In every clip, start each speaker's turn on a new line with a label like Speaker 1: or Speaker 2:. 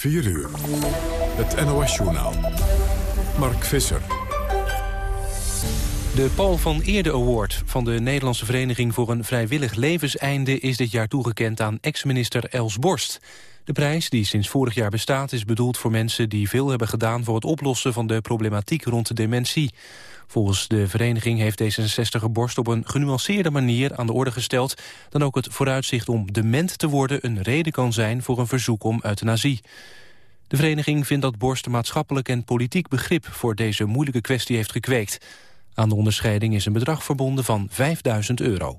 Speaker 1: 4 uur. Het NOS-journaal. Mark Visser.
Speaker 2: De Paul van Eerde Award van de Nederlandse Vereniging voor een Vrijwillig Levenseinde is dit jaar toegekend aan ex-minister Els Borst. De prijs, die sinds vorig jaar bestaat, is bedoeld voor mensen die veel hebben gedaan voor het oplossen van de problematiek rond de dementie. Volgens de vereniging heeft D66 Borst op een genuanceerde manier aan de orde gesteld... dan ook het vooruitzicht om dement te worden een reden kan zijn voor een verzoek om euthanasie. De vereniging vindt dat Borst maatschappelijk en politiek begrip voor deze moeilijke kwestie heeft gekweekt. Aan de onderscheiding is een bedrag verbonden van 5000 euro.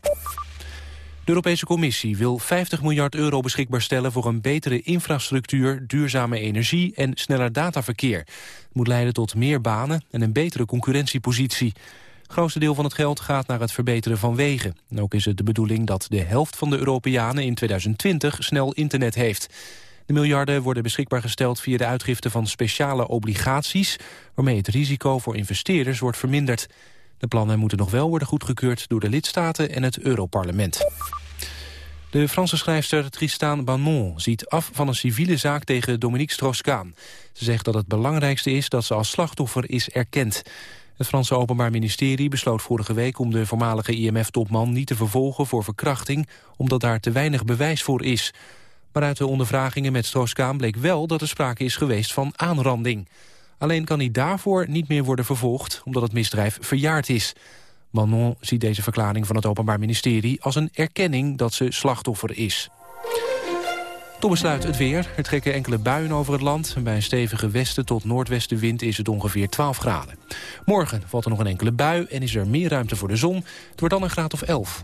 Speaker 2: De Europese Commissie wil 50 miljard euro beschikbaar stellen... voor een betere infrastructuur, duurzame energie en sneller dataverkeer. Het moet leiden tot meer banen en een betere concurrentiepositie. Het grootste deel van het geld gaat naar het verbeteren van wegen. En ook is het de bedoeling dat de helft van de Europeanen in 2020 snel internet heeft. De miljarden worden beschikbaar gesteld via de uitgifte van speciale obligaties... waarmee het risico voor investeerders wordt verminderd. De plannen moeten nog wel worden goedgekeurd door de lidstaten en het Europarlement. De Franse schrijfster Tristan Banon ziet af van een civiele zaak tegen Dominique Strauss-Kaan. Ze zegt dat het belangrijkste is dat ze als slachtoffer is erkend. Het Franse Openbaar Ministerie besloot vorige week om de voormalige IMF-topman niet te vervolgen voor verkrachting, omdat daar te weinig bewijs voor is. Maar uit de ondervragingen met Strauss-Kaan bleek wel dat er sprake is geweest van aanranding. Alleen kan hij daarvoor niet meer worden vervolgd, omdat het misdrijf verjaard is. Manon ziet deze verklaring van het Openbaar Ministerie als een erkenning dat ze slachtoffer is. Tot besluit het weer. Er trekken enkele buien over het land. Bij een stevige westen tot noordwestenwind is het ongeveer 12 graden. Morgen valt er nog een enkele bui en is er meer ruimte voor de zon. Het wordt dan een graad of 11.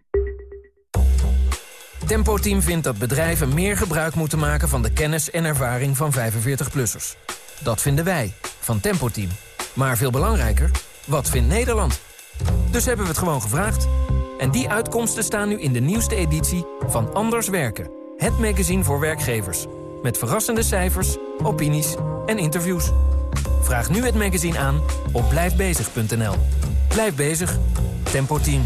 Speaker 3: Tempo Team vindt dat bedrijven meer gebruik moeten maken van de kennis en ervaring van 45-plussers. Dat vinden wij, van Tempo Team. Maar veel belangrijker, wat vindt Nederland? Dus hebben we het gewoon gevraagd. En die uitkomsten staan nu in de nieuwste editie van Anders Werken. Het magazine voor werkgevers. Met verrassende cijfers, opinies en interviews. Vraag nu het magazine aan op blijfbezig.nl. Blijf bezig. Tempo Team.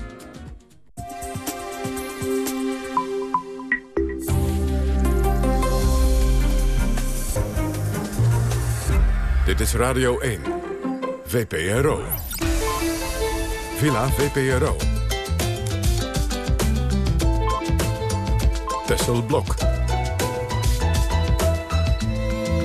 Speaker 1: Dit is Radio 1. VPRO. Villa VPRO. Tessel Blok.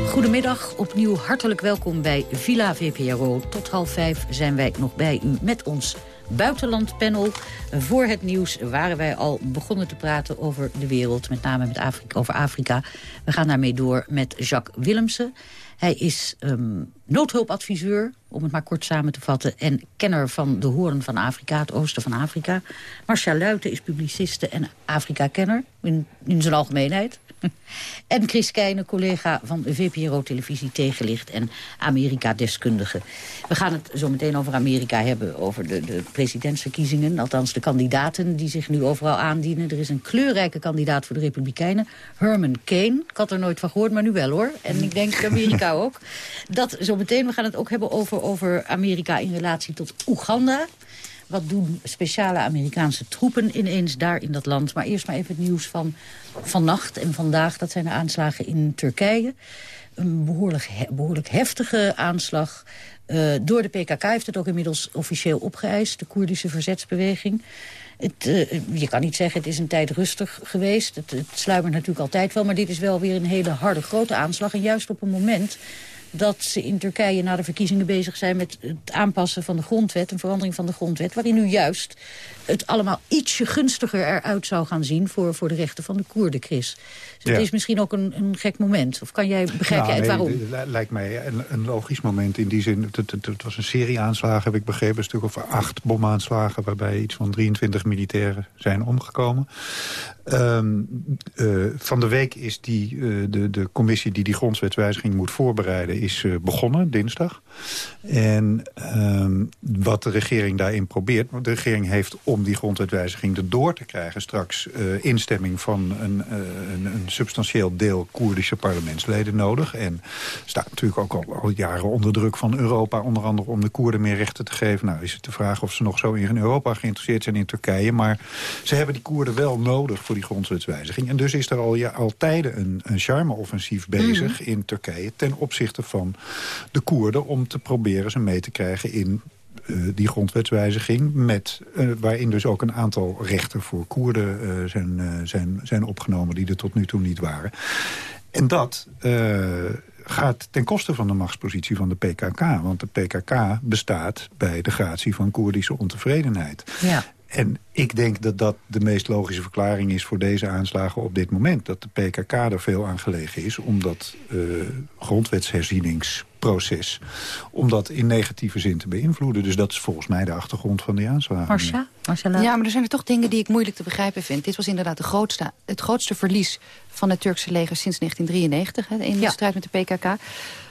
Speaker 4: Goedemiddag, opnieuw hartelijk welkom bij Villa VPRO. Tot half vijf zijn wij nog bij u met ons buitenlandpanel. Voor het nieuws waren wij al begonnen te praten over de wereld. Met name met Afrika, over Afrika. We gaan daarmee door met Jacques Willemsen. Hij is um, noodhulpadviseur, om het maar kort samen te vatten... en kenner van de hoorn van Afrika, het oosten van Afrika. Marcia Luiten is publiciste en Afrika-kenner in, in zijn algemeenheid. en Chris collega van VPRO Televisie Tegenlicht en Amerika-deskundige. We gaan het zo meteen over Amerika hebben, over de, de presidentsverkiezingen. Althans, de kandidaten die zich nu overal aandienen. Er is een kleurrijke kandidaat voor de Republikeinen, Herman Kane. Ik had er nooit van gehoord, maar nu wel hoor. En ik denk Amerika ook. Dat zo meteen. We gaan het ook hebben over, over Amerika in relatie tot Oeganda. Wat doen speciale Amerikaanse troepen ineens daar in dat land? Maar eerst maar even het nieuws van vannacht en vandaag. Dat zijn de aanslagen in Turkije. Een behoorlijk, behoorlijk heftige aanslag. Uh, door de PKK heeft het ook inmiddels officieel opgeëist. De Koerdische verzetsbeweging. Het, uh, je kan niet zeggen, het is een tijd rustig geweest. Het, het sluimert natuurlijk altijd wel, maar dit is wel weer een hele harde, grote aanslag. En juist op een moment dat ze in Turkije na de verkiezingen bezig zijn... met het aanpassen van de grondwet, een verandering van de grondwet... waarin nu juist het allemaal ietsje gunstiger eruit zou gaan zien... voor, voor de rechten van de Koerden, Chris. Dus het is misschien ook een, een gek moment. Of kan jij, begrijp nou, het waarom?
Speaker 5: Het lijkt mij een, een, logisch moment in die zin. Het, het, het, was een serie aanslagen, heb ik begrepen. Een stuk of acht bomaanslagen... waarbij iets van 23 militairen zijn omgekomen. Um, uh, van de week is die, uh, de, de commissie die die grondwetswijziging moet voorbereiden... is uh, begonnen, dinsdag. En um, wat de regering daarin probeert... de regering heeft om die grondwetwijziging erdoor te krijgen... straks instemming van een, een, een, substantieel deel Koerdische parlementsleden nodig. En staat natuurlijk ook al, al, jaren onder druk van Europa... onder andere om de Koerden meer rechten te geven. Nou is het de vraag of ze nog zo in Europa geïnteresseerd zijn in Turkije. Maar ze hebben die Koerden wel nodig voor die grondwetswijziging. En dus is er al, ja, al tijden een, een charme-offensief bezig mhm. in Turkije... ten opzichte van de Koerden om te proberen ze mee te krijgen in die grondwetswijziging... Met, uh, waarin dus ook een aantal rechten voor Koerden uh, zijn, zijn, zijn opgenomen... die er tot nu toe niet waren. En dat gaat ten koste van de machtspositie van de PKK. Want de PKK bestaat bij de gratie van Koerdische ontevredenheid. Ja. En ik denk dat dat de meest logische verklaring is voor deze aanslagen op dit moment. Dat de PKK er veel aan gelegen is om dat uh, grondwetsherzieningsproces... om dat in negatieve zin te beïnvloeden. Dus dat is volgens mij de achtergrond van die aanslagen.
Speaker 4: Marcia? Marcia
Speaker 6: ja, maar er zijn er toch dingen die ik moeilijk te begrijpen vind. Dit was inderdaad de grootste, het grootste verlies van het Turkse leger sinds 1993... Hè, in de strijd met de PKK.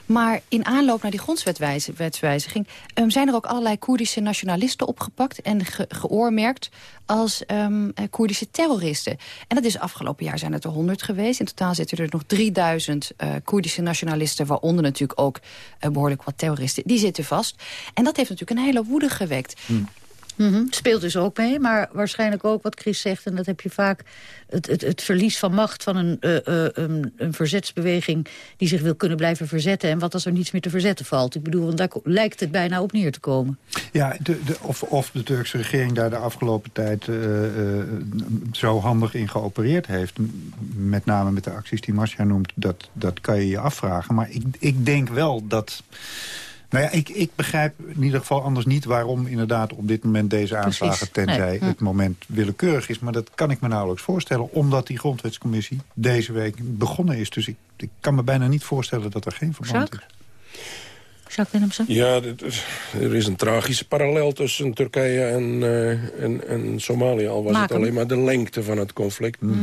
Speaker 6: Maar in aanloop naar die grondwetswijziging... Um, zijn er ook allerlei Koerdische nationalisten opgepakt... en ge geoormerkt als um, Koerdische terroristen. En dat is afgelopen jaar zijn het er honderd geweest. In totaal zitten er nog 3000 uh, eh, Koerdische nationalisten... waaronder natuurlijk ook uh, behoorlijk wat terroristen. Die zitten vast. En dat heeft natuurlijk een hele woede gewekt. Hmm.
Speaker 4: Mm Speelt dus ook mee, maar waarschijnlijk ook wat Chris zegt... en dat heb je vaak, het, het, het verlies van macht van een, uh, uh, een, een, verzetsbeweging... die zich wil kunnen blijven verzetten. En wat als er niets meer te verzetten valt? Ik bedoel, want daar lijkt het bijna op neer te komen.
Speaker 5: Ja, de, de, of, of de Turkse regering daar de afgelopen tijd... Uh, zo handig in geopereerd heeft. Met name met de acties die Marcia noemt, dat, dat kan je je afvragen. Maar ik, ik denk wel dat... Nou ja, ik, ik begrijp in ieder geval anders niet waarom inderdaad op dit moment deze aanslagen... tenzij het moment willekeurig is. Maar dat kan ik me nauwelijks voorstellen, omdat die grondwetscommissie deze week begonnen is. Dus ik, ik kan me bijna niet voorstellen dat er geen verband is.
Speaker 4: Jacques Willemsen?
Speaker 7: Ja, er is een tragische parallel tussen Turkije en, uh, en, en Somalië. Al was het alleen maar de lengte van het conflict. Mhm.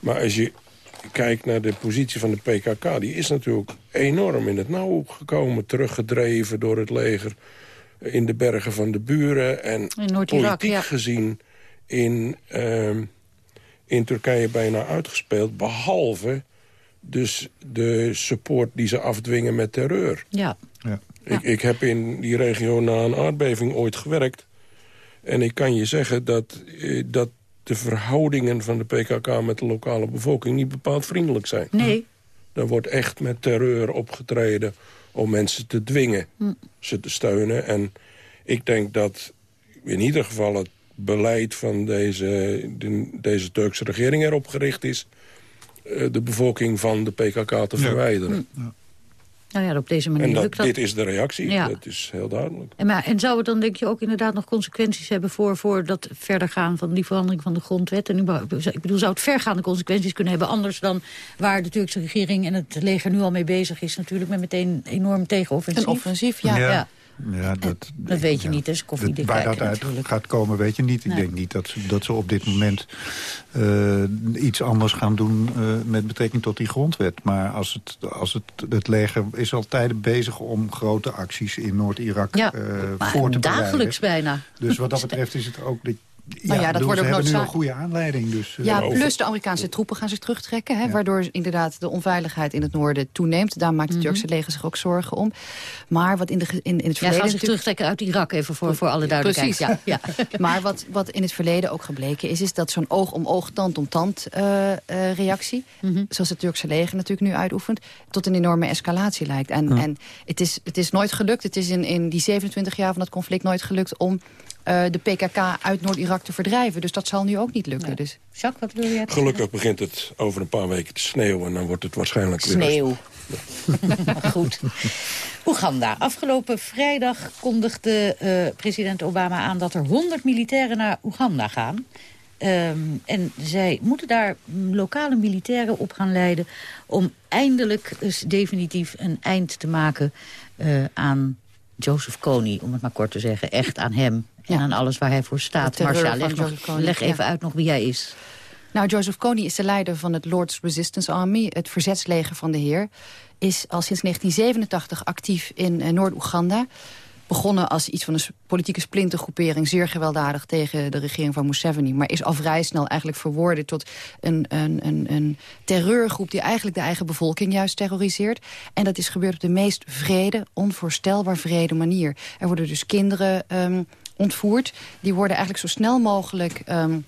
Speaker 7: Maar als je kijkt naar de positie van de PKK... die is natuurlijk enorm in het nauw gekomen. Teruggedreven door het leger in de bergen van de buren. En politiek gezien in, uh, in Turkije bijna uitgespeeld. Behalve dus de support die ze afdwingen met terreur.
Speaker 4: Ja.
Speaker 7: ja. Ik, ik heb in die regio na een aardbeving ooit gewerkt. En ik kan je zeggen dat, eh, dat de verhoudingen van de PKK met de lokale bevolking niet bepaald vriendelijk zijn.
Speaker 4: Nee.
Speaker 7: Er wordt echt met terreur opgetreden om mensen te dwingen hm. ze te steunen. En ik denk dat in ieder geval het beleid van deze, deze Turkse regering erop gericht is... Eh, de bevolking van de PKK te verwijderen.
Speaker 4: Hm. Ja. Nou ja, op deze manier
Speaker 7: en
Speaker 4: dat,
Speaker 7: dit is de reactie, ja. dat is heel duidelijk.
Speaker 4: En, maar, en zou het dan denk je ook inderdaad nog consequenties hebben... voor, voor dat verder gaan van die verandering van de grondwet? En ik bedoel, zou het vergaande consequenties kunnen hebben... anders dan waar de Turkse regering en het leger nu al mee bezig is... natuurlijk met meteen enorm tegenoffensief?
Speaker 6: Een offensief, ja.
Speaker 5: ja. Ja, dat,
Speaker 4: dat weet je niet, dus koffiedik
Speaker 5: Waar dat uit gaat komen, weet je niet. Ik denk niet dat ze, dat ze op dit moment uh, iets anders gaan doen... Uh, met betrekking tot die grondwet. Maar als het, als het, het leger is al tijden bezig om grote acties in Noord-Irak ja, uh, voor te bereiden.
Speaker 4: dagelijks bijna.
Speaker 5: Dus wat dat betreft is het ook... Dat,
Speaker 6: nou ja, dat wordt ook
Speaker 5: hebben nu een goede aanleiding. Dus,
Speaker 6: ja, plus de Amerikaanse troepen gaan zich terugtrekken. Hè, Waardoor inderdaad de onveiligheid in het noorden toeneemt. Daar maakt het mhm. Turkse leger zich ook zorgen om. Maar wat in, de, in, in het verleden...
Speaker 4: Ja, gaan zich terugtrekken uit Irak, even voor, voor alle duidelijkheid.
Speaker 6: Precies. Ja, ja. maar wat, wat in het verleden ook gebleken is... is dat zo'n oog om oog, tand om tand uh, uh, reactie... Mhm. zoals het Turkse leger natuurlijk nu uitoefent... tot een enorme escalatie lijkt. En, en het, is, het is nooit gelukt. Het is in, in die 27 jaar van het conflict nooit gelukt... om uh, de PKK uit Noord-Irak te verdrijven. Dus dat zal nu ook niet lukken. Dus.
Speaker 4: Jacques, wat wil jij
Speaker 7: Gelukkig begint het over een paar weken te sneeuwen... en dan wordt het waarschijnlijk
Speaker 4: Sneeuw. weer... Goed. Oeganda. Afgelopen vrijdag kondigde uh, president Obama aan... dat er 100 militairen naar Oeganda gaan. Um, en zij moeten daar lokale militairen op gaan leiden... om eindelijk eens definitief een eind te maken uh, aan Joseph Kony, om het maar kort te zeggen. Echt aan hem en aan alles waar hij voor staat. Marcia, leg, leg even uit nog wie hij is.
Speaker 6: Nou, Joseph Kony is de leider van het Lord's Resistance Army... het verzetsleger van de heer. Is al sinds 1987 actief in uh, Noord-Oeganda begonnen als iets van een politieke splintergroepering... zeer gewelddadig tegen de regering van Museveni. Maar is al vrij snel eigenlijk verworden tot een, een, een, een terreurgroep... die eigenlijk de eigen bevolking juist terroriseert. En dat is gebeurd op de meest vrede, onvoorstelbaar vrede manier. Er worden dus kinderen um, ontvoerd. Die worden eigenlijk zo snel mogelijk... Um,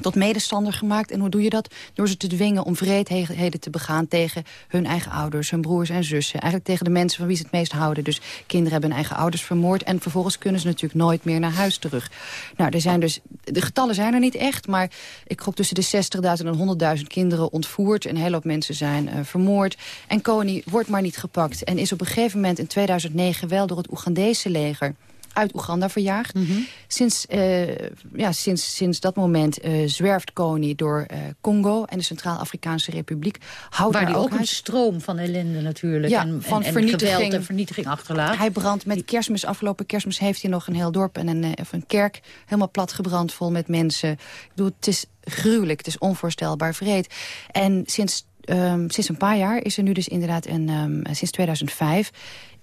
Speaker 6: tot medestander gemaakt. En hoe doe je dat? Door ze te dwingen om vreedheden te begaan tegen hun eigen ouders, hun broers en zussen. Eigenlijk tegen de mensen van wie ze het meest houden. Dus kinderen hebben hun eigen ouders vermoord en vervolgens kunnen ze natuurlijk nooit meer naar huis terug. Nou, er zijn dus, de getallen zijn er niet echt, maar ik gok tussen de 60.000 en 100.000 kinderen ontvoerd. Een hele hoop mensen zijn uh, vermoord. En Kony wordt maar niet gepakt en is op een gegeven moment in 2009 wel door het Oegandese leger uit Oeganda verjaagd. Mhm. sinds, uh, ja, sinds, sinds dat moment uh, zwerft Kony door uh, Congo en de Centraal-Afrikaanse Republiek.
Speaker 4: Houdt Waar hij ook, een stroom van ellende natuurlijk.
Speaker 6: Ja,
Speaker 4: en,
Speaker 6: van
Speaker 4: en,
Speaker 6: vernietiging.
Speaker 4: en vernietiging achterlaat.
Speaker 6: Hij brandt met kerstmis. Afgelopen kerstmis heeft hij nog een heel dorp en een, of een kerk helemaal plat gebrand vol met mensen. Ik bedoel, het is gruwelijk, het is onvoorstelbaar vreed. En sinds, um, sinds een paar jaar is er nu dus inderdaad een, um, sinds 2005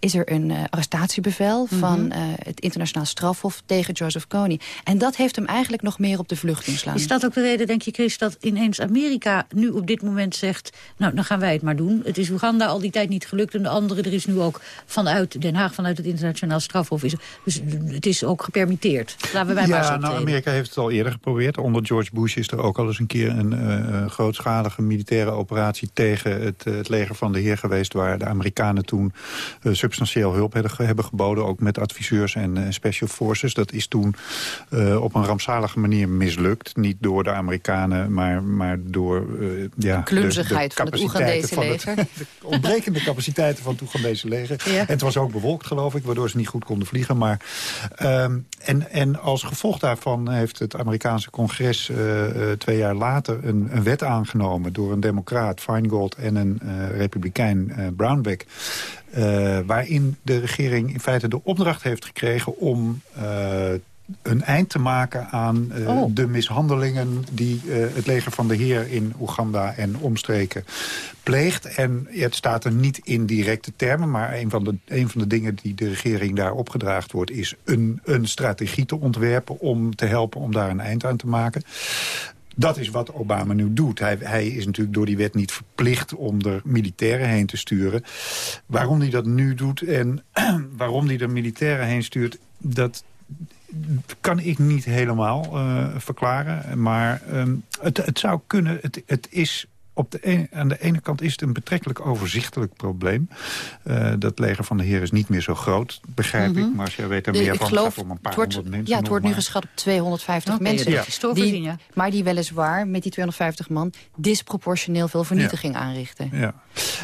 Speaker 6: is er een uh, arrestatiebevel mm -hmm. van uh, het internationaal strafhof tegen Joseph Kony. En dat heeft hem eigenlijk nog meer op de vlucht doen slaan.
Speaker 4: Is dat ook de reden, denk je Chris, dat ineens Amerika nu op dit moment zegt... nou, dan gaan wij het maar doen. Het is Oeganda al die tijd niet gelukt. En de andere, er is nu ook vanuit Den Haag, vanuit het internationaal strafhof... Is, dus het is ook gepermitteerd. Laten wij
Speaker 5: ja,
Speaker 4: maar
Speaker 5: nou, Amerika heeft het al eerder geprobeerd. Onder George Bush is er ook al eens een keer een uh, grootschalige militaire operatie... tegen het, het leger van de heer geweest... waar de Amerikanen toen substantieel hulp hebben geboden. Ook met adviseurs en uh, special forces. Dat is toen uh, op een rampzalige manier mislukt. Niet door de Amerikanen, maar, maar door uh, ja,
Speaker 6: de klunzigheid van het Oegandese leger. Het,
Speaker 5: de ontbrekende capaciteiten van het Oegandese leger. Ja. En het was ook bewolkt, geloof ik, waardoor ze niet goed konden vliegen. Maar, um, en, en als gevolg daarvan heeft het Amerikaanse congres twee jaar later een, een, wet aangenomen... door een democraat, Feingold, en een republikein, Brownback... Uh, waarin de regering in feite de opdracht heeft gekregen om uh, een eind te maken aan uh, oh. de mishandelingen die het leger van de heer in Oeganda en omstreken pleegt. En het staat er niet in directe termen, maar een van de, een van de dingen die de regering daar opgedraagd wordt is een, een strategie te ontwerpen om te helpen om daar een eind aan te maken. Dat is wat Obama nu doet. Hij, hij, is natuurlijk door die wet niet verplicht om er militairen heen te sturen. Waarom hij dat nu doet en waarom hij er militairen heen stuurt... dat kan ik niet helemaal uh, verklaren. Maar um, het, het, zou kunnen, het, het is op de een, aan de ene kant is het een betrekkelijk overzichtelijk probleem. Uh, dat leger van de heer is niet meer zo groot, begrijp mm -hmm. ik. Maar als jij weet er meer van, geloof, het gaat om een paar
Speaker 6: wordt,
Speaker 5: honderd mensen.
Speaker 6: Ja, het wordt nu geschat op 250 okay, mensen.
Speaker 4: Ja. Die,
Speaker 6: ja. Maar die weliswaar met die 250 man disproportioneel veel vernietiging ja. aanrichten.
Speaker 5: Ja.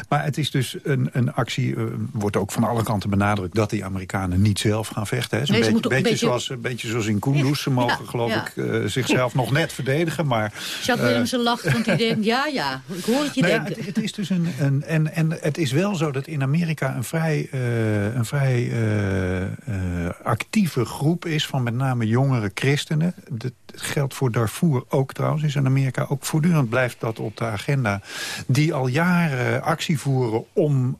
Speaker 5: Maar het is dus een, een actie, uh, wordt ook van alle kanten benadrukt... dat die Amerikanen niet zelf gaan vechten. Hè. Nee, een, beetje, beetje, beetje, zoals, een beetje zoals in Kunduz. Ze mogen geloof ik uh, zichzelf nog net verdedigen. Maar,
Speaker 4: Jacques Willemsen lacht, want hij denkt, ja, ja, ik hoor het je
Speaker 5: nou
Speaker 4: denken.
Speaker 5: Ja, het, het, is dus een, een, en, en het is wel zo dat in Amerika een vrij, uh, een vrij uh, uh, actieve groep is... van met name jongere christenen. Dat geldt voor Darfur ook trouwens. Is in Amerika ook voortdurend blijft dat op de agenda. Die al jaren actie voeren om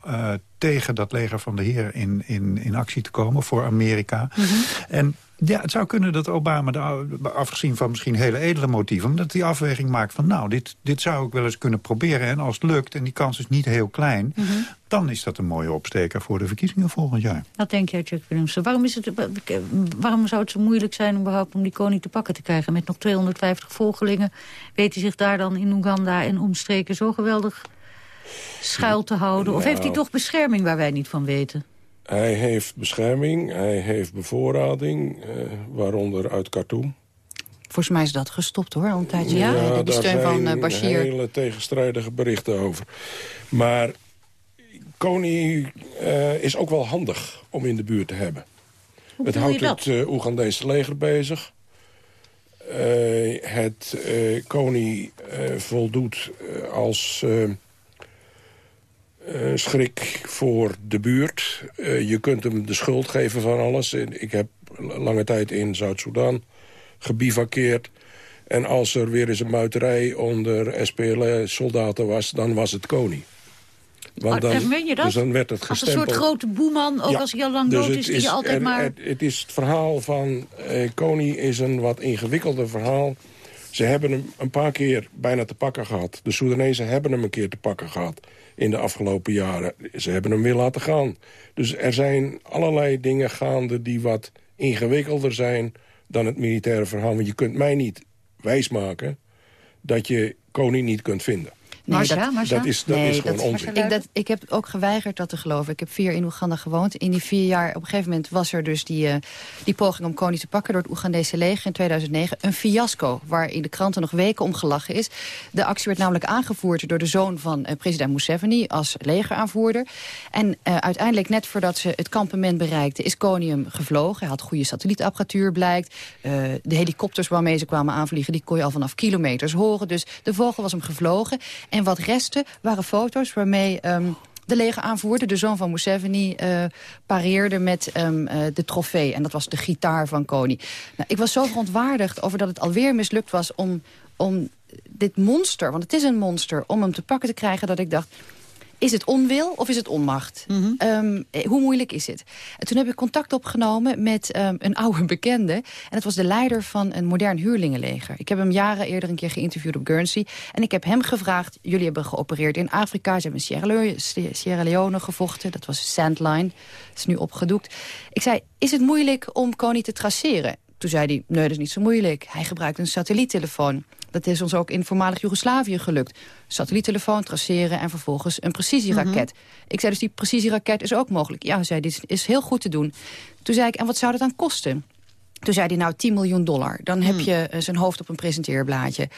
Speaker 5: tegen dat leger van de heer in, in, in actie te komen voor Amerika. Mm -hmm. En ja, het zou kunnen dat Obama, afgezien van misschien hele edele motieven... dat die afweging maakt van, nou, dit, dit zou ik wel eens kunnen proberen. En als het lukt, en die kans is niet heel klein... Mm -hmm. dan is dat een mooie opsteker voor de verkiezingen volgend jaar.
Speaker 4: Wat denk jij, Chuck Willemsen? Waarom, is het, waarom zou het zo moeilijk zijn überhaupt om die koning te pakken te krijgen? Met nog 250 volgelingen weet hij zich daar dan in Oeganda en omstreken zo geweldig schuil te houden? Of heeft hij toch bescherming waar wij niet van weten?
Speaker 7: Hij heeft bescherming, hij heeft bevoorrading, waaronder uit Khartoum.
Speaker 6: Volgens mij is dat gestopt hoor, al een tijdje.
Speaker 7: Ja,
Speaker 6: ja die steun van uh, Bashir.
Speaker 7: Daar hele tegenstrijdige berichten over. Maar Kony uh, is ook wel handig om in de buurt te hebben.
Speaker 4: Hoe
Speaker 7: het houdt het uh, Oegandese leger bezig. Uh, het Kony voldoet als schrik voor de buurt. je kunt hem de schuld geven van alles. Ik heb lange tijd in Zuid-Soedan gebivakkeerd. En als er weer eens een muiterij onder SPL-soldaten was, dan was het Kony.
Speaker 4: Want dan, je dat?
Speaker 7: Dus dan werd het gestempeld.
Speaker 4: Als een soort grote boeman, ook als hij al lang dus dood is, die je altijd maar...
Speaker 7: Het, het, is het verhaal van eh, Kony is een wat ingewikkelder verhaal. Ze hebben hem een paar keer bijna te pakken gehad. De Soedanezen hebben hem een keer te pakken gehad in de afgelopen jaren. Ze hebben hem weer laten gaan. Dus er zijn allerlei dingen gaande die wat ingewikkelder zijn dan het militaire verhaal. Want je kunt mij niet wijsmaken dat je koning niet kunt vinden.
Speaker 6: Nee,
Speaker 7: dat, dat, is, dat is gewoon onzin.
Speaker 6: Ik, dat, ik heb ook geweigerd dat te geloven. Ik heb vier in Oeganda gewoond. In die vier jaar, op een gegeven moment was er dus die, uh, die poging om koning te pakken... door het Oegandese leger in 2009. Een fiasco, waar in de kranten nog weken om gelachen is. De actie werd namelijk aangevoerd door de zoon van uh, president Museveni... als legeraanvoerder. En uh, uiteindelijk, net voordat ze het kampement bereikten... is koning gevlogen. Hij had goede satellietapparatuur, blijkt. de helikopters waarmee ze kwamen aanvliegen... die kon je al vanaf kilometers horen. Dus de vogel was hem gevlogen... En wat resten waren foto's waarmee... Um, de legeraanvoerder, de zoon van Museveni, uh, pareerde met um, uh, de trofee. En dat was de gitaar van Kony. Nou, ik was zo verontwaardigd over dat het alweer mislukt was om, om dit monster, want het is een monster, om hem te pakken te krijgen, dat ik dacht... Is het onwil of is het onmacht? Mm hoe moeilijk is het? En toen heb ik contact opgenomen met um, een oude bekende. En het was de leider van een modern huurlingenleger. Ik heb hem jaren eerder een keer geïnterviewd op Guernsey. En ik heb hem gevraagd, jullie hebben geopereerd in Afrika. Ze hebben in Sierra Leone, Sierra Leone gevochten. Dat was Sandline. Dat is nu opgedoekt. Ik zei, is het moeilijk om Kony te traceren? Toen zei hij, nee, dat is niet zo moeilijk. Hij gebruikt een satelliettelefoon. Dat is ons ook in voormalig Joegoslavië gelukt. Satelliettelefoon traceren en vervolgens een precisieraket. Mhm. Ik zei dus, die precisieraket is ook mogelijk. Ja, zei dit is heel goed te doen. Toen zei ik, en wat zou dat dan kosten? Toen zei hij, nou, 10 miljoen dollar. Dan heb mhm. je uh, zijn hoofd op een presenteerblaadje.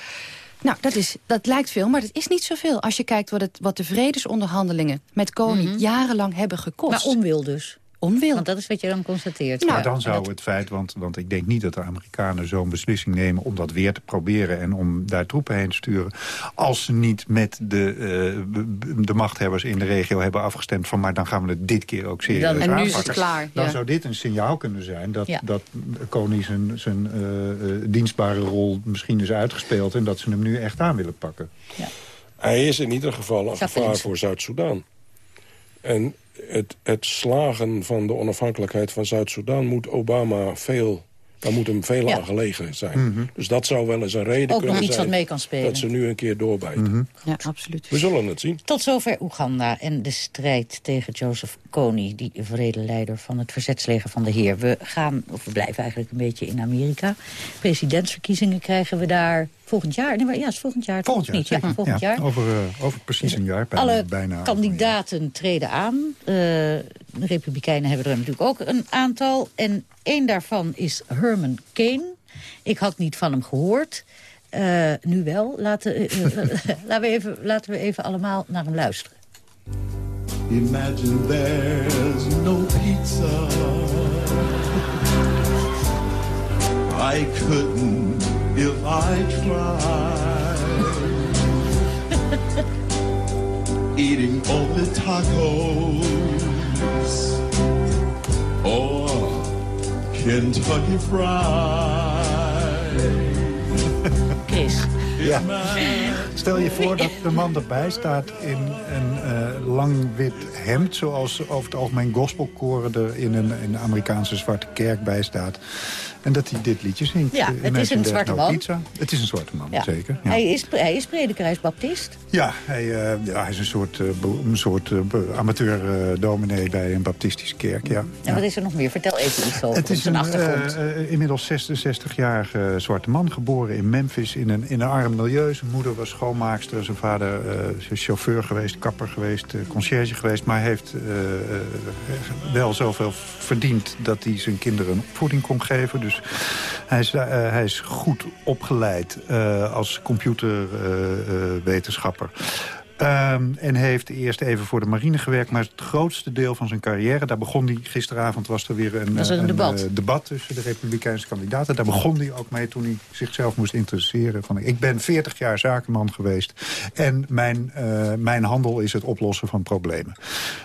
Speaker 6: Nou, dat, is, dat lijkt veel, maar dat is niet zoveel. Als je kijkt wat, het, wat de vredesonderhandelingen met koning mhm. jarenlang hebben gekost.
Speaker 4: Maar onwil dus
Speaker 6: onwil.
Speaker 4: Want dat is wat je dan constateert.
Speaker 5: maar dan zou het feit, want, want ik denk niet dat de Amerikanen zo'n beslissing nemen... om dat weer te proberen en om daar troepen heen te sturen... als ze niet met de, uh, de machthebbers in de regio hebben afgestemd... van maar dan gaan we het dit keer ook serieus dan,
Speaker 6: En
Speaker 5: nu
Speaker 6: is het klaar.
Speaker 5: Dan zou dit een signaal kunnen zijn dat, dat Koning zijn, zijn uh, dienstbare rol misschien is uitgespeeld... en dat ze hem nu echt aan willen pakken. Ja.
Speaker 7: Hij is in ieder geval een gevaar voor Zuid-Soedan. En het, het slagen van de onafhankelijkheid van Zuid-Soedan... moet Obama veel daar moet hem veel aan gelegen zijn. Mhm. Dus dat zou wel eens een reden
Speaker 4: Ook
Speaker 7: kunnen
Speaker 4: nog iets
Speaker 7: zijn...
Speaker 4: Wat mee kan spelen.
Speaker 7: Dat ze nu een keer doorbijten. Mhm.
Speaker 6: Ja, absoluut.
Speaker 7: We zullen het zien.
Speaker 4: Tot zover Oeganda en de strijd tegen Joseph Kony... die leider van het verzetsleger van de Heer. We gaan, of we blijven eigenlijk een beetje in Amerika. Presidentsverkiezingen krijgen we daar volgend jaar. Nee, maar ja, is volgend jaar.
Speaker 5: Volgend jaar,
Speaker 4: niet. Ja, volgend jaar.
Speaker 5: Over, uh, over precies een jaar.
Speaker 4: Bijna, Alle bijna kandidaten treden aan. Uh, de Republikeinen hebben er natuurlijk ook een aantal. En één daarvan is Herman Kane. Ik had niet van hem gehoord. Uh, nu wel. Laten, laten, we even, laten we even allemaal naar hem luisteren. Imagine there's no pizza. I couldn't if I tried. Eating only tacos or Kentucky Fried. Chris.
Speaker 5: Ja. Stel je voor dat de man erbij staat in een uh, lang wit hemd... zoals over het algemeen gospelkoren er in een, in een Amerikaanse zwarte kerk bij staat. En dat hij dit liedje zingt.
Speaker 4: Ja, het is een zwarte man.
Speaker 5: Pizza. Het is een zwarte man, zeker.
Speaker 4: Ja. Hij, is, hij is prediker, hij is baptist.
Speaker 5: Ja, hij, uh, ja, hij is een soort, uh, een soort amateur dominee bij een baptistische kerk. Ja.
Speaker 4: En wat is er nog meer? Vertel even iets over het is zijn een, achtergrond.
Speaker 5: inmiddels 66-jarige zwarte man, geboren in Memphis in een, in een arm milieu. Zijn moeder was schoon schoonmaakster. Zijn vader is chauffeur geweest, kapper geweest, conciërge geweest. Maar heeft wel zoveel verdiend dat hij zijn kinderen een opvoeding kon geven. Dus hij is, hij is goed opgeleid als computerwetenschapper. Um, en heeft eerst even voor de marine gewerkt. Maar het grootste deel van zijn carrière... daar begon hij, gisteravond was er weer een,
Speaker 4: een, debat.
Speaker 5: Uh, debat. tussen de republikeinse kandidaten. Daar begon hij ook mee toen hij zichzelf moest interesseren. Van, ik ben 40 jaar zakenman geweest. En mijn, uh, mijn handel is het oplossen van problemen.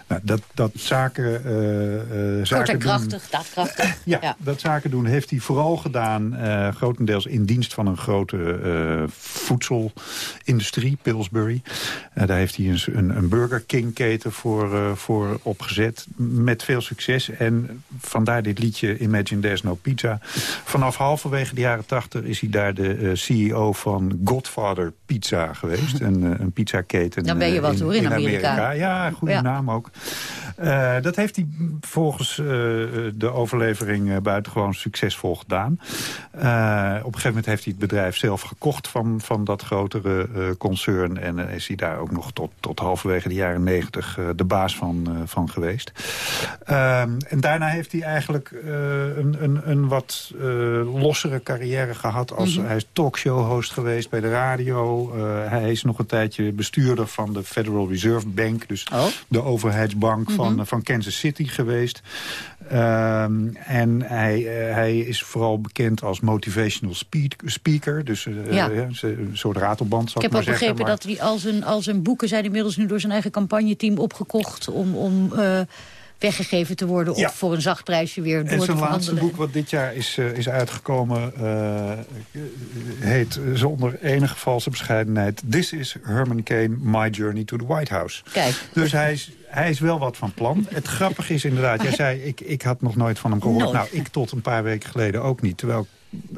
Speaker 5: Nou, dat, dat zaken... Uh,
Speaker 4: zaken Kort krachtig, daadkrachtig.
Speaker 5: ja, ja, dat zaken doen heeft hij vooral gedaan... grotendeels in dienst van een grote voedselindustrie, Pillsbury daar heeft hij een, een Burger King keten voor, uh, voor opgezet. Met veel succes. En vandaar dit liedje Imagine There's No Pizza. Vanaf halverwege de jaren tachtig is hij daar de uh, CEO van Godfather Pizza geweest. een, uh, een pizzaketen
Speaker 4: Dan ben je wat hoor in,
Speaker 5: Amerika. Ja, goede ja. naam ook. Dat heeft hij volgens de overlevering buitengewoon succesvol gedaan. op een gegeven moment heeft hij het bedrijf zelf gekocht van, van dat grotere concern. En is hij daar ook nog tot, tot halverwege de jaren negentig de baas van, van geweest. Um, en daarna heeft hij eigenlijk een, een, een wat lossere carrière gehad. Als, mm -hmm. Hij is talkshow-host geweest bij de radio. hij is nog een tijdje bestuurder van de Federal Reserve Bank. Dus oh. de overheidsbank mm -hmm. van, van Kansas City geweest. Um, en hij, hij is vooral bekend als motivational speaker. Dus ja. een soort ratelband, zal
Speaker 4: ik,
Speaker 5: ik heb
Speaker 4: ook begrepen dat hij al zijn, al zijn boeken zijn inmiddels nu door zijn eigen campagneteam opgekocht... om, om uh, weggegeven te worden of voor een zacht prijsje weer door te verhandelen.
Speaker 5: En zijn laatste boek wat dit jaar is, uh, is uitgekomen... Uh, heet zonder enige valse bescheidenheid... This is Herman Cain, My Journey to the White House.
Speaker 4: Kijk.
Speaker 5: Dus hij is, hij is wel wat van plan. Het grappige is inderdaad, jij zei... Ik, ik had nog nooit van hem gehoord.
Speaker 4: Nooit.
Speaker 5: Nou, ik tot een paar weken geleden ook niet. Terwijl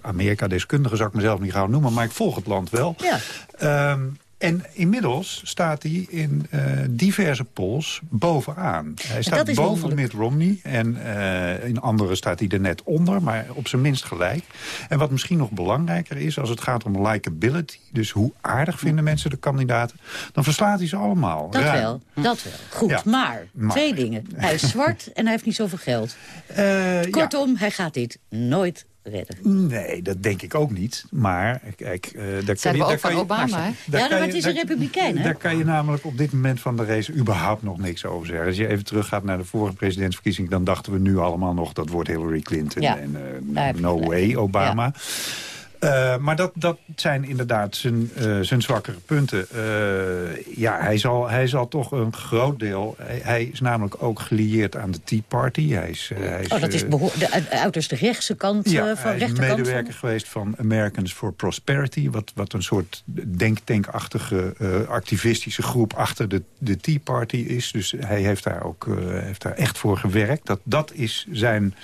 Speaker 5: Amerika-deskundige zou ik mezelf niet gaan noemen... maar ik volg het land wel.
Speaker 4: Ja.
Speaker 5: Um, en inmiddels staat hij in uh, diverse polls bovenaan. Hij staat boven Mitt Romney. En uh, in andere staat hij er net onder, maar op zijn minst gelijk. En wat misschien nog belangrijker is, als het gaat om likability... dus hoe aardig vinden mensen de kandidaten... dan verslaat hij ze allemaal.
Speaker 4: Dat wel, dat wel. Goed, ja. maar, maar, twee dingen. Hij is zwart en hij heeft niet zoveel geld. Uh, Kortom, ja. hij gaat dit nooit redden.
Speaker 5: Nee, dat denk ik ook niet. Maar kijk, uh, daar
Speaker 4: kan
Speaker 5: je,
Speaker 4: daar
Speaker 5: kan
Speaker 4: van
Speaker 5: je,
Speaker 4: Obama, hè? Ja, maar het is een republikein, hè?
Speaker 5: Daar kan je namelijk op dit moment van de race überhaupt nog niks over zeggen. Als je even teruggaat naar de vorige presidentsverkiezing... dan dachten we nu allemaal nog dat wordt Hillary Clinton.
Speaker 4: Ja,
Speaker 5: en uh, no way, Obama. Ja. Uh, maar dat, dat zijn inderdaad zijn, uh, zijn zwakkere punten. Uh, ja, hij zal, hij zal toch een groot deel... Hij, hij, is namelijk ook gelieerd aan de Tea Party. Hij is, hij is,
Speaker 4: oh, dat is de uiterste rechtse kant
Speaker 5: ja,
Speaker 4: van
Speaker 5: hij is medewerker van... geweest van Americans for Prosperity... wat, wat een soort denktankachtige activistische groep achter de, de Tea Party is. Dus hij heeft daar ook heeft daar echt voor gewerkt. Dat, dat is zijn,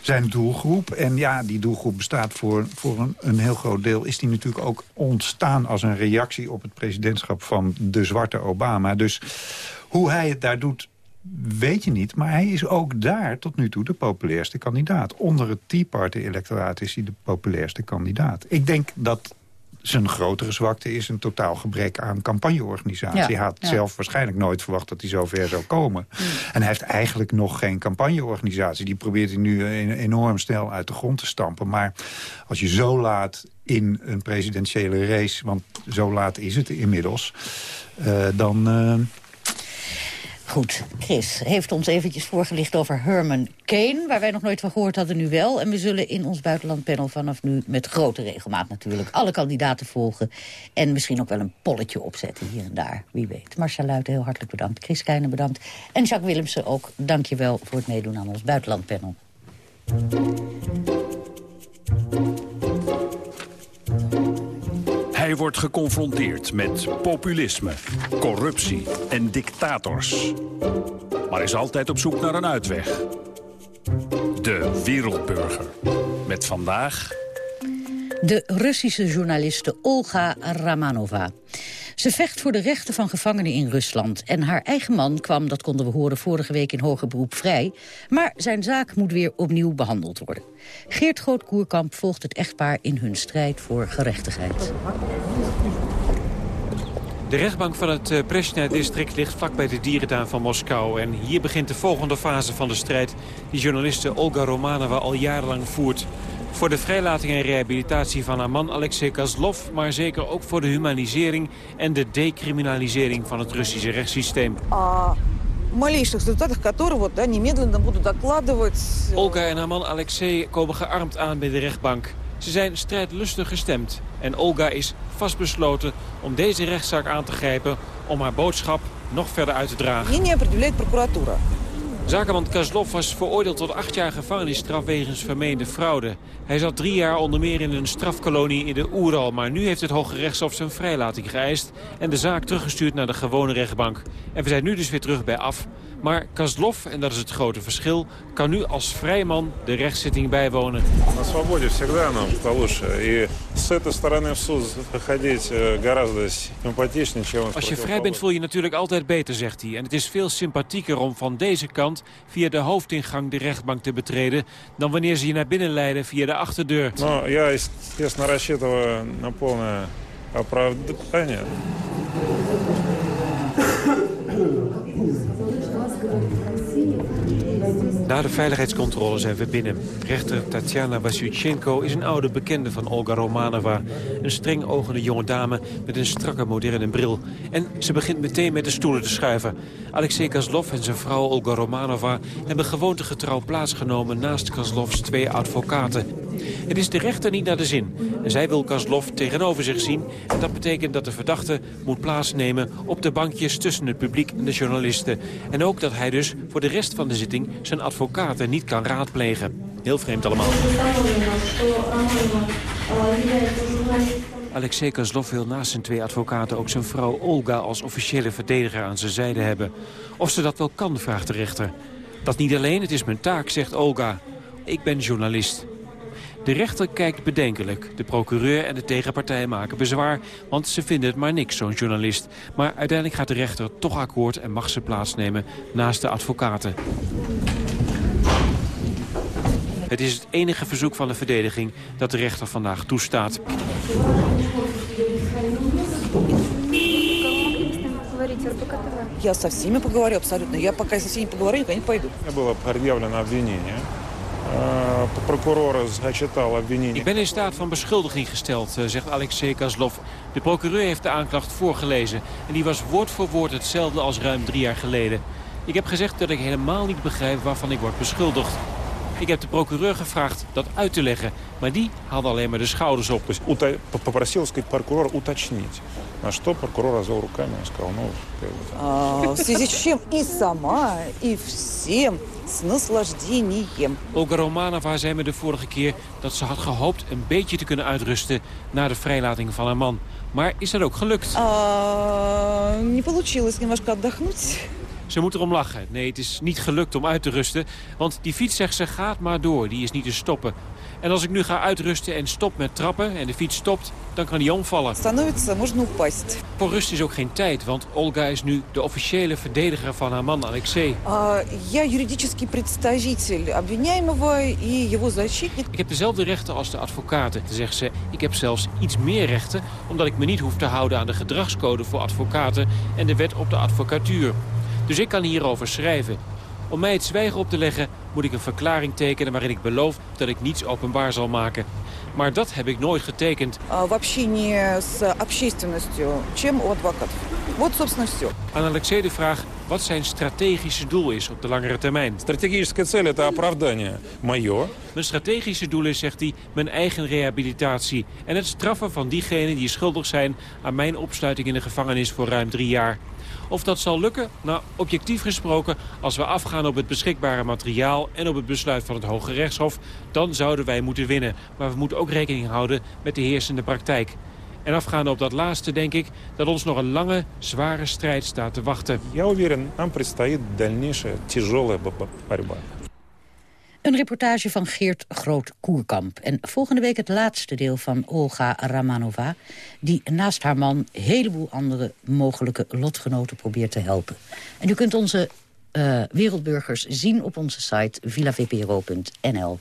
Speaker 5: zijn doelgroep. En ja, die doelgroep bestaat voor, voor een een heel groot deel is die natuurlijk ook ontstaan als een reactie op het presidentschap van de zwarte Obama. Dus hoe hij het daar doet, weet je niet. Maar hij is ook daar tot nu toe de populairste kandidaat. Onder het Tea Party-electoraat is hij de populairste kandidaat. Ik denk dat zijn grotere zwakte is een totaal gebrek aan campagneorganisatie. Ja, hij had ja. zelf waarschijnlijk nooit verwacht dat hij zo ver zou komen. Mm. En hij heeft eigenlijk nog geen campagneorganisatie. Die probeert hij nu enorm snel uit de grond te stampen. Maar als je zo laat in een presidentiële race... want zo laat is het inmiddels... Uh, dan... Uh,
Speaker 4: Goed, Chris heeft ons eventjes voorgelicht over Herman Kane... waar wij nog nooit van gehoord hadden, nu wel. En we zullen in ons buitenlandpanel vanaf nu met grote regelmaat natuurlijk... alle kandidaten volgen en misschien ook wel een polletje opzetten hier en daar. Wie weet. Marcia Luiten, heel hartelijk bedankt. Chris Keijnen, bedankt. En Jacques Willemsen ook, dank je wel voor het meedoen aan ons buitenlandpanel.
Speaker 8: Hij wordt geconfronteerd met populisme, corruptie en dictators. Maar is altijd op zoek naar een uitweg. De Wereldburger. Met vandaag...
Speaker 4: De Russische journaliste Olga Ramanova. Ze vecht voor de rechten van gevangenen in Rusland. En haar eigen man kwam, dat konden we horen vorige week in hoger beroep, vrij. Maar zijn zaak moet weer opnieuw behandeld worden. Geert Groot-Koerkamp volgt het echtpaar in hun strijd voor gerechtigheid.
Speaker 9: De rechtbank van het uh, Presnia-district ligt vlakbij de dierentuin van Moskou. En hier begint de volgende fase van de strijd die journaliste Olga Romanova al jarenlang voert. Voor de vrijlating en rehabilitatie van haar man Alexei Kozlov... maar zeker ook voor de humanisering en de decriminalisering van het Russische rechtssysteem. Olga en haar man Alexei komen gearmd aan bij de rechtbank. Ze zijn strijdlustig gestemd. En Olga is vastbesloten om deze rechtszaak aan te grijpen... om haar boodschap nog verder uit te dragen. Zakenman Kazlov was veroordeeld tot acht jaar gevangenisstraf wegens vermeende fraude. Hij zat drie jaar onder meer in een strafkolonie in de Oeral... maar nu heeft het Hoge Rechtshof zijn vrijlating geëist... en de zaak teruggestuurd naar de gewone rechtbank. En we zijn nu dus weer terug bij af. Maar Kazlov, en dat is het grote verschil, kan nu als vrijman de rechtszitting bijwonen. На свободе всегда нам получше. И с этой стороны в суд выходить э, гораздо симпатичнее, чем... Als je vrij bent voel je natuurlijk altijd beter, zegt hij. En het is veel sympathieker om van deze kant via de hoofdingang de rechtbank te betreden... dan wanneer ze je naar binnen leiden via de achterdeur. Ну, я, естественно, рассчитываю на полное оправдание. Na de veiligheidscontrole zijn we binnen. Rechter Tatjana Vasyuchenko is een oude bekende van Olga Romanova. Een streng ogende jonge dame met een strakke moderne bril. En ze begint meteen met de stoelen te schuiven. Alexei Kazlov en zijn vrouw Olga Romanova hebben gewoontegetrouw plaatsgenomen naast Kazlovs twee advocaten. Het is de rechter niet naar de zin. En zij wil Kazlov tegenover zich zien. En dat betekent dat de verdachte moet plaatsnemen op de bankjes tussen het publiek en de journalisten. En ook dat hij dus voor de rest van de zitting zijn advocaten niet kan raadplegen. Heel vreemd allemaal. Alexei Kozlov wil naast zijn twee advocaten ook zijn vrouw Olga als officiële verdediger aan zijn zijde hebben. Of ze dat wel kan, vraagt de rechter. Dat niet alleen, het is mijn taak, zegt Olga. Ik ben journalist. De rechter kijkt bedenkelijk. De procureur en de tegenpartij maken bezwaar, want ze vinden het maar niks, zo'n journalist. Maar uiteindelijk gaat de rechter toch akkoord en mag ze plaatsnemen naast de advocaten. Het is het enige verzoek van de verdediging dat de rechter vandaag toestaat. Я со всеми поговорю абсолютно. Я пока со всеми поговорю, никуда не пойду. Было предъявлено обвинение. Ik ben in staat van beschuldiging gesteld, eh, zegt Alexei Kazlov. De procureur heeft de aanklacht voorgelezen. En die was woord voor woord hetzelfde als ruim drie jaar geleden. Ik heb gezegd dat ik helemaal niet begrijp waarvan ik word beschuldigd. Ik heb de procureur gevraagd dat uit te leggen. Maar die haalde alleen maar de schouders op. Dus попросил, сказать, прокурор уточнить. На что прокурор развел руками и сказал, ну... В связи с чем и сама, и всем с наслаждением. Olga Romanova zei me de vorige keer dat ze had gehoopt een beetje te kunnen uitrusten na de vrijlating van haar man. Maar is dat ook gelukt? Не получилось немножко отдохнуть. Ze moet erom lachen. Nee, het is niet gelukt om uit te rusten. Want die fiets, zegt ze, gaat maar door. Die is niet te stoppen. En als ik nu ga uitrusten en stop met trappen en de fiets stopt, dan kan die omvallen. Voor rust is ook geen tijd, want Olga is nu de officiële verdediger van haar man Alexei. Ik heb dezelfde rechten als de advocaten, zegt ze. Ik heb zelfs iets meer rechten, omdat ik me niet hoef te houden aan de gedragscode voor advocaten en de wet op de advocatuur. Dus ik kan hierover schrijven. Om mij het zwijgen op te leggen moet ik een verklaring tekenen waarin ik beloof dat ik niets openbaar zal maken. Maar dat heb ik nooit getekend. Aan Alexei de vraag wat zijn strategische doel is op de langere termijn. Strategische цель – это оправдание мое. Mijn strategische doel is, zegt hij, mijn eigen rehabilitatie... en het straffen van diegenen die schuldig zijn aan mijn opsluiting in de gevangenis voor ruim drie jaar. Of dat zal lukken? Nou, objectief gesproken, als we afgaan op het beschikbare materiaal... en op het besluit van het Hoge Rechtshof, dan zouden wij moeten winnen. Maar we moeten ook rekening houden met de heersende praktijk. En afgaande op dat laatste denk ik dat ons nog een lange, zware strijd staat te wachten.
Speaker 4: Een reportage van Geert Groot-Koerkamp. En volgende week het laatste deel van Olga Ramanova... die naast haar man een heleboel andere mogelijke lotgenoten probeert te helpen. En u kunt onze uh, wereldburgers zien op onze site villavpro.nl.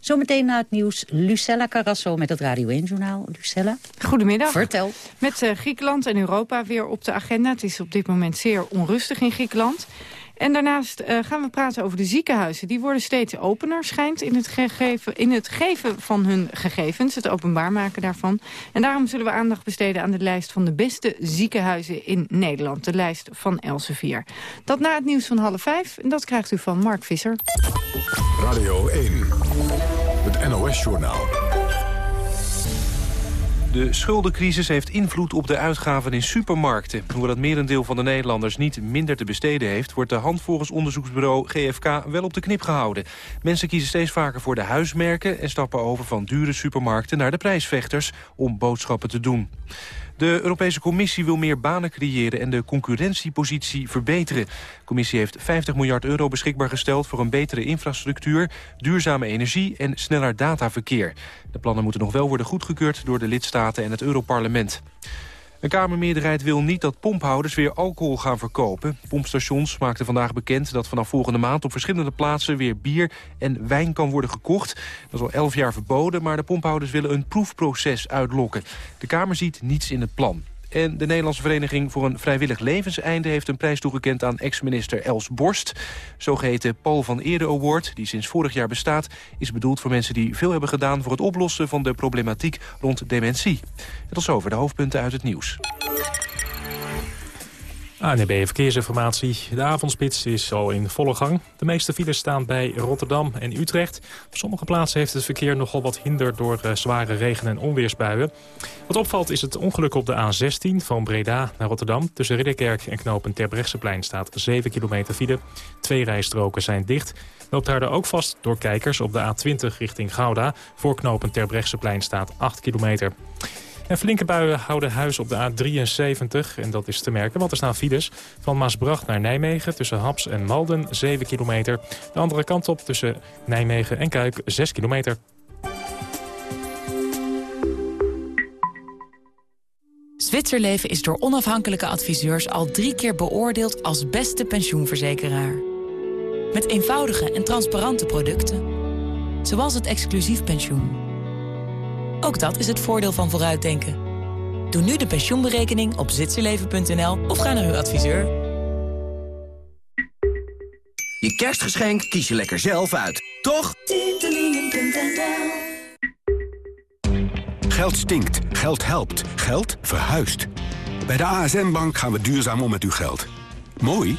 Speaker 4: Zometeen na het nieuws Lucella Carrasso met het Radio 1-journaal. Lucella.
Speaker 10: Goedemiddag.
Speaker 4: Vertel.
Speaker 10: Met uh, Griekenland en Europa weer op de agenda. Het is op dit moment zeer onrustig in Griekenland. En daarnaast uh, gaan we praten over de ziekenhuizen. Die worden steeds opener, schijnt, in het, gegeven, in het geven van hun gegevens. Het openbaar maken daarvan. En daarom zullen we aandacht besteden aan de lijst van de beste ziekenhuizen in Nederland. De lijst van Elsevier. Dat na het nieuws van half vijf. En dat krijgt u van Mark Visser.
Speaker 1: Radio 1. Het NOS-journaal.
Speaker 2: De schuldencrisis heeft invloed op de uitgaven in supermarkten. Hoewel het merendeel van de Nederlanders niet minder te besteden heeft... wordt de hand volgens onderzoeksbureau GFK wel op de knip gehouden. Mensen kiezen steeds vaker voor de huismerken... en stappen over van dure supermarkten naar de prijsvechters... om boodschappen te doen. De Europese Commissie wil meer banen creëren en de concurrentiepositie verbeteren. De Commissie heeft 50 miljard euro beschikbaar gesteld voor een betere infrastructuur, duurzame energie en sneller dataverkeer. De plannen moeten nog wel worden goedgekeurd door de lidstaten en het Europarlement. Een Kamermeerderheid wil niet dat pomphouders weer alcohol gaan verkopen. Pompstations maakten vandaag bekend dat vanaf volgende maand... op verschillende plaatsen weer bier en wijn kan worden gekocht. Dat is al elf jaar verboden, maar de pomphouders willen een proefproces uitlokken. De Kamer ziet niets in het plan. En de Nederlandse Vereniging voor een Vrijwillig Levenseinde... heeft een prijs toegekend aan ex-minister Els Borst. Zogeheten Paul van Eerde Award, die sinds vorig jaar bestaat... is bedoeld voor mensen die veel hebben gedaan... voor het oplossen van de problematiek rond dementie. En tot zover de hoofdpunten uit het nieuws.
Speaker 11: ANB Verkeersinformatie. De avondspits is al in volle gang. De meeste files staan bij Rotterdam en Utrecht. Op sommige plaatsen heeft het verkeer nogal wat hinder... door uh, zware regen- en onweersbuien. Wat opvalt is het ongeluk op de A16 van Breda naar Rotterdam. Tussen Ridderkerk en knopen Terbrechtseplein staat 7 kilometer file. Twee rijstroken zijn dicht. Loopt daar ook vast door kijkers op de A20 richting Gouda. Voor knopen Terbrechtseplein staat 8 kilometer. En flinke buien houden huis op de A73. En dat is te merken, want er staan files. Van Maasbracht naar Nijmegen tussen Haps en Malden 7 kilometer. De andere kant op tussen Nijmegen en Kuik 6 kilometer.
Speaker 12: Zwitserleven is door onafhankelijke adviseurs al drie keer beoordeeld als beste pensioenverzekeraar. Met eenvoudige en transparante producten. Zoals het exclusief pensioen. Ook dat is het voordeel van vooruitdenken. Doe nu de pensioenberekening op zwitserleven.nl of ga naar uw adviseur.
Speaker 13: Je kerstgeschenk kies je lekker zelf uit, toch?
Speaker 14: Geld stinkt, geld helpt, geld verhuist. Bij de ASM Bank gaan we duurzaam om met uw geld. Mooi?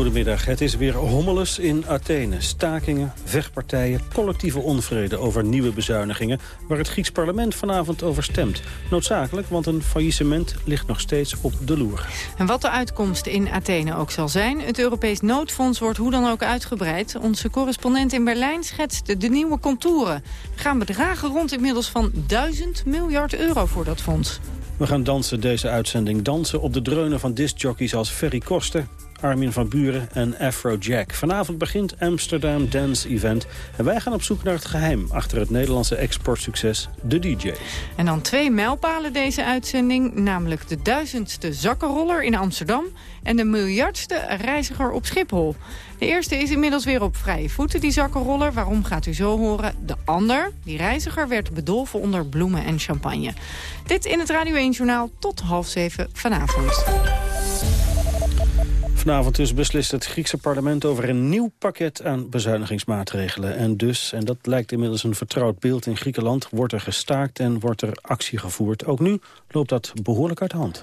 Speaker 15: Goedemiddag. Het is weer hommeles in Athene. Stakingen, vechtpartijen, collectieve onvrede over nieuwe bezuinigingen... waar het Grieks parlement vanavond over stemt. Noodzakelijk, want een faillissement ligt nog steeds op de loer.
Speaker 10: En wat de uitkomst in Athene ook zal zijn... het Europees noodfonds wordt hoe dan ook uitgebreid. Onze correspondent in Berlijn schetst de nieuwe contouren. Er gaan bedragen rond inmiddels van 1000 miljard euro voor dat fonds.
Speaker 15: We gaan dansen deze uitzending. Dansen op de dreunen van discjockeys als Ferry Koster... Armin van Buren en Afrojack. Vanavond begint Amsterdam Dance Event. En wij gaan op zoek naar het geheim achter het Nederlandse exportsucces, de DJ.
Speaker 10: En dan twee mijlpalen deze uitzending. Namelijk de duizendste zakkenroller in Amsterdam... en de miljardste reiziger op Schiphol. De eerste is inmiddels weer op vrije voeten, die zakkenroller. Waarom gaat u zo horen? De ander, die reiziger, werd bedolven onder bloemen en champagne. Dit in het Radio 1-journaal tot half zeven vanavond.
Speaker 15: Vanavond dus beslist het Griekse parlement over een nieuw pakket aan bezuinigingsmaatregelen. En dus, en dat lijkt inmiddels een vertrouwd beeld in Griekenland, wordt er gestaakt en wordt er actie gevoerd. Ook nu loopt dat behoorlijk uit de hand.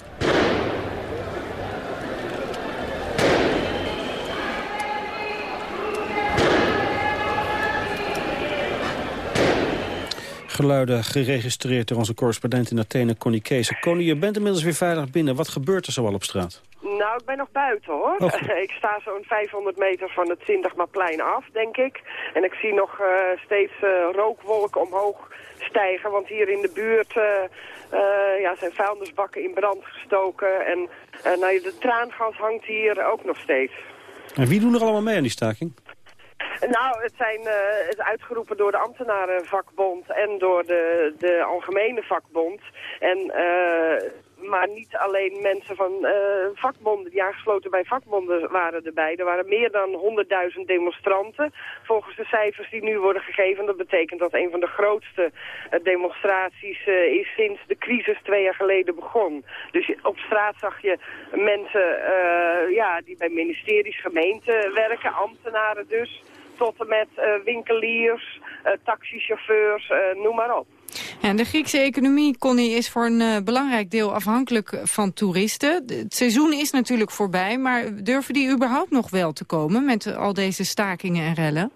Speaker 15: Geluiden geregistreerd door onze correspondent in Athene, Connie Kees. Connie, je bent inmiddels weer veilig binnen. Wat gebeurt er zoal op straat?
Speaker 16: Nou, ik ben nog buiten hoor.
Speaker 15: Oh.
Speaker 16: ik sta zo'n 500 meter van het Sintagmaplein af, denk ik. En ik zie nog uh, steeds uh, rookwolken omhoog stijgen. Want hier in de buurt uh, ja, zijn vuilnisbakken in brand gestoken. En nou, de traangas hangt hier ook nog steeds.
Speaker 15: En wie doen er allemaal mee aan die staking?
Speaker 16: Nou, het zijn uh, het uitgeroepen door de ambtenarenvakbond en door de, de algemene vakbond. En, uh, maar niet alleen mensen van uh, vakbonden die aangesloten bij vakbonden waren erbij. Er waren meer dan 100.000 demonstranten volgens de cijfers die nu worden gegeven. Dat betekent dat een van de grootste demonstraties is sinds de crisis twee jaar geleden begon. Dus op straat zag je mensen ja, die bij ministeries, gemeenten werken, ambtenaren dus tot en met winkeliers, taxichauffeurs, noem maar op.
Speaker 10: Ja, de Griekse economie, Connie, is voor een belangrijk deel afhankelijk van toeristen. Het seizoen is natuurlijk voorbij, maar durven die überhaupt nog wel te komen met al deze stakingen en rellen?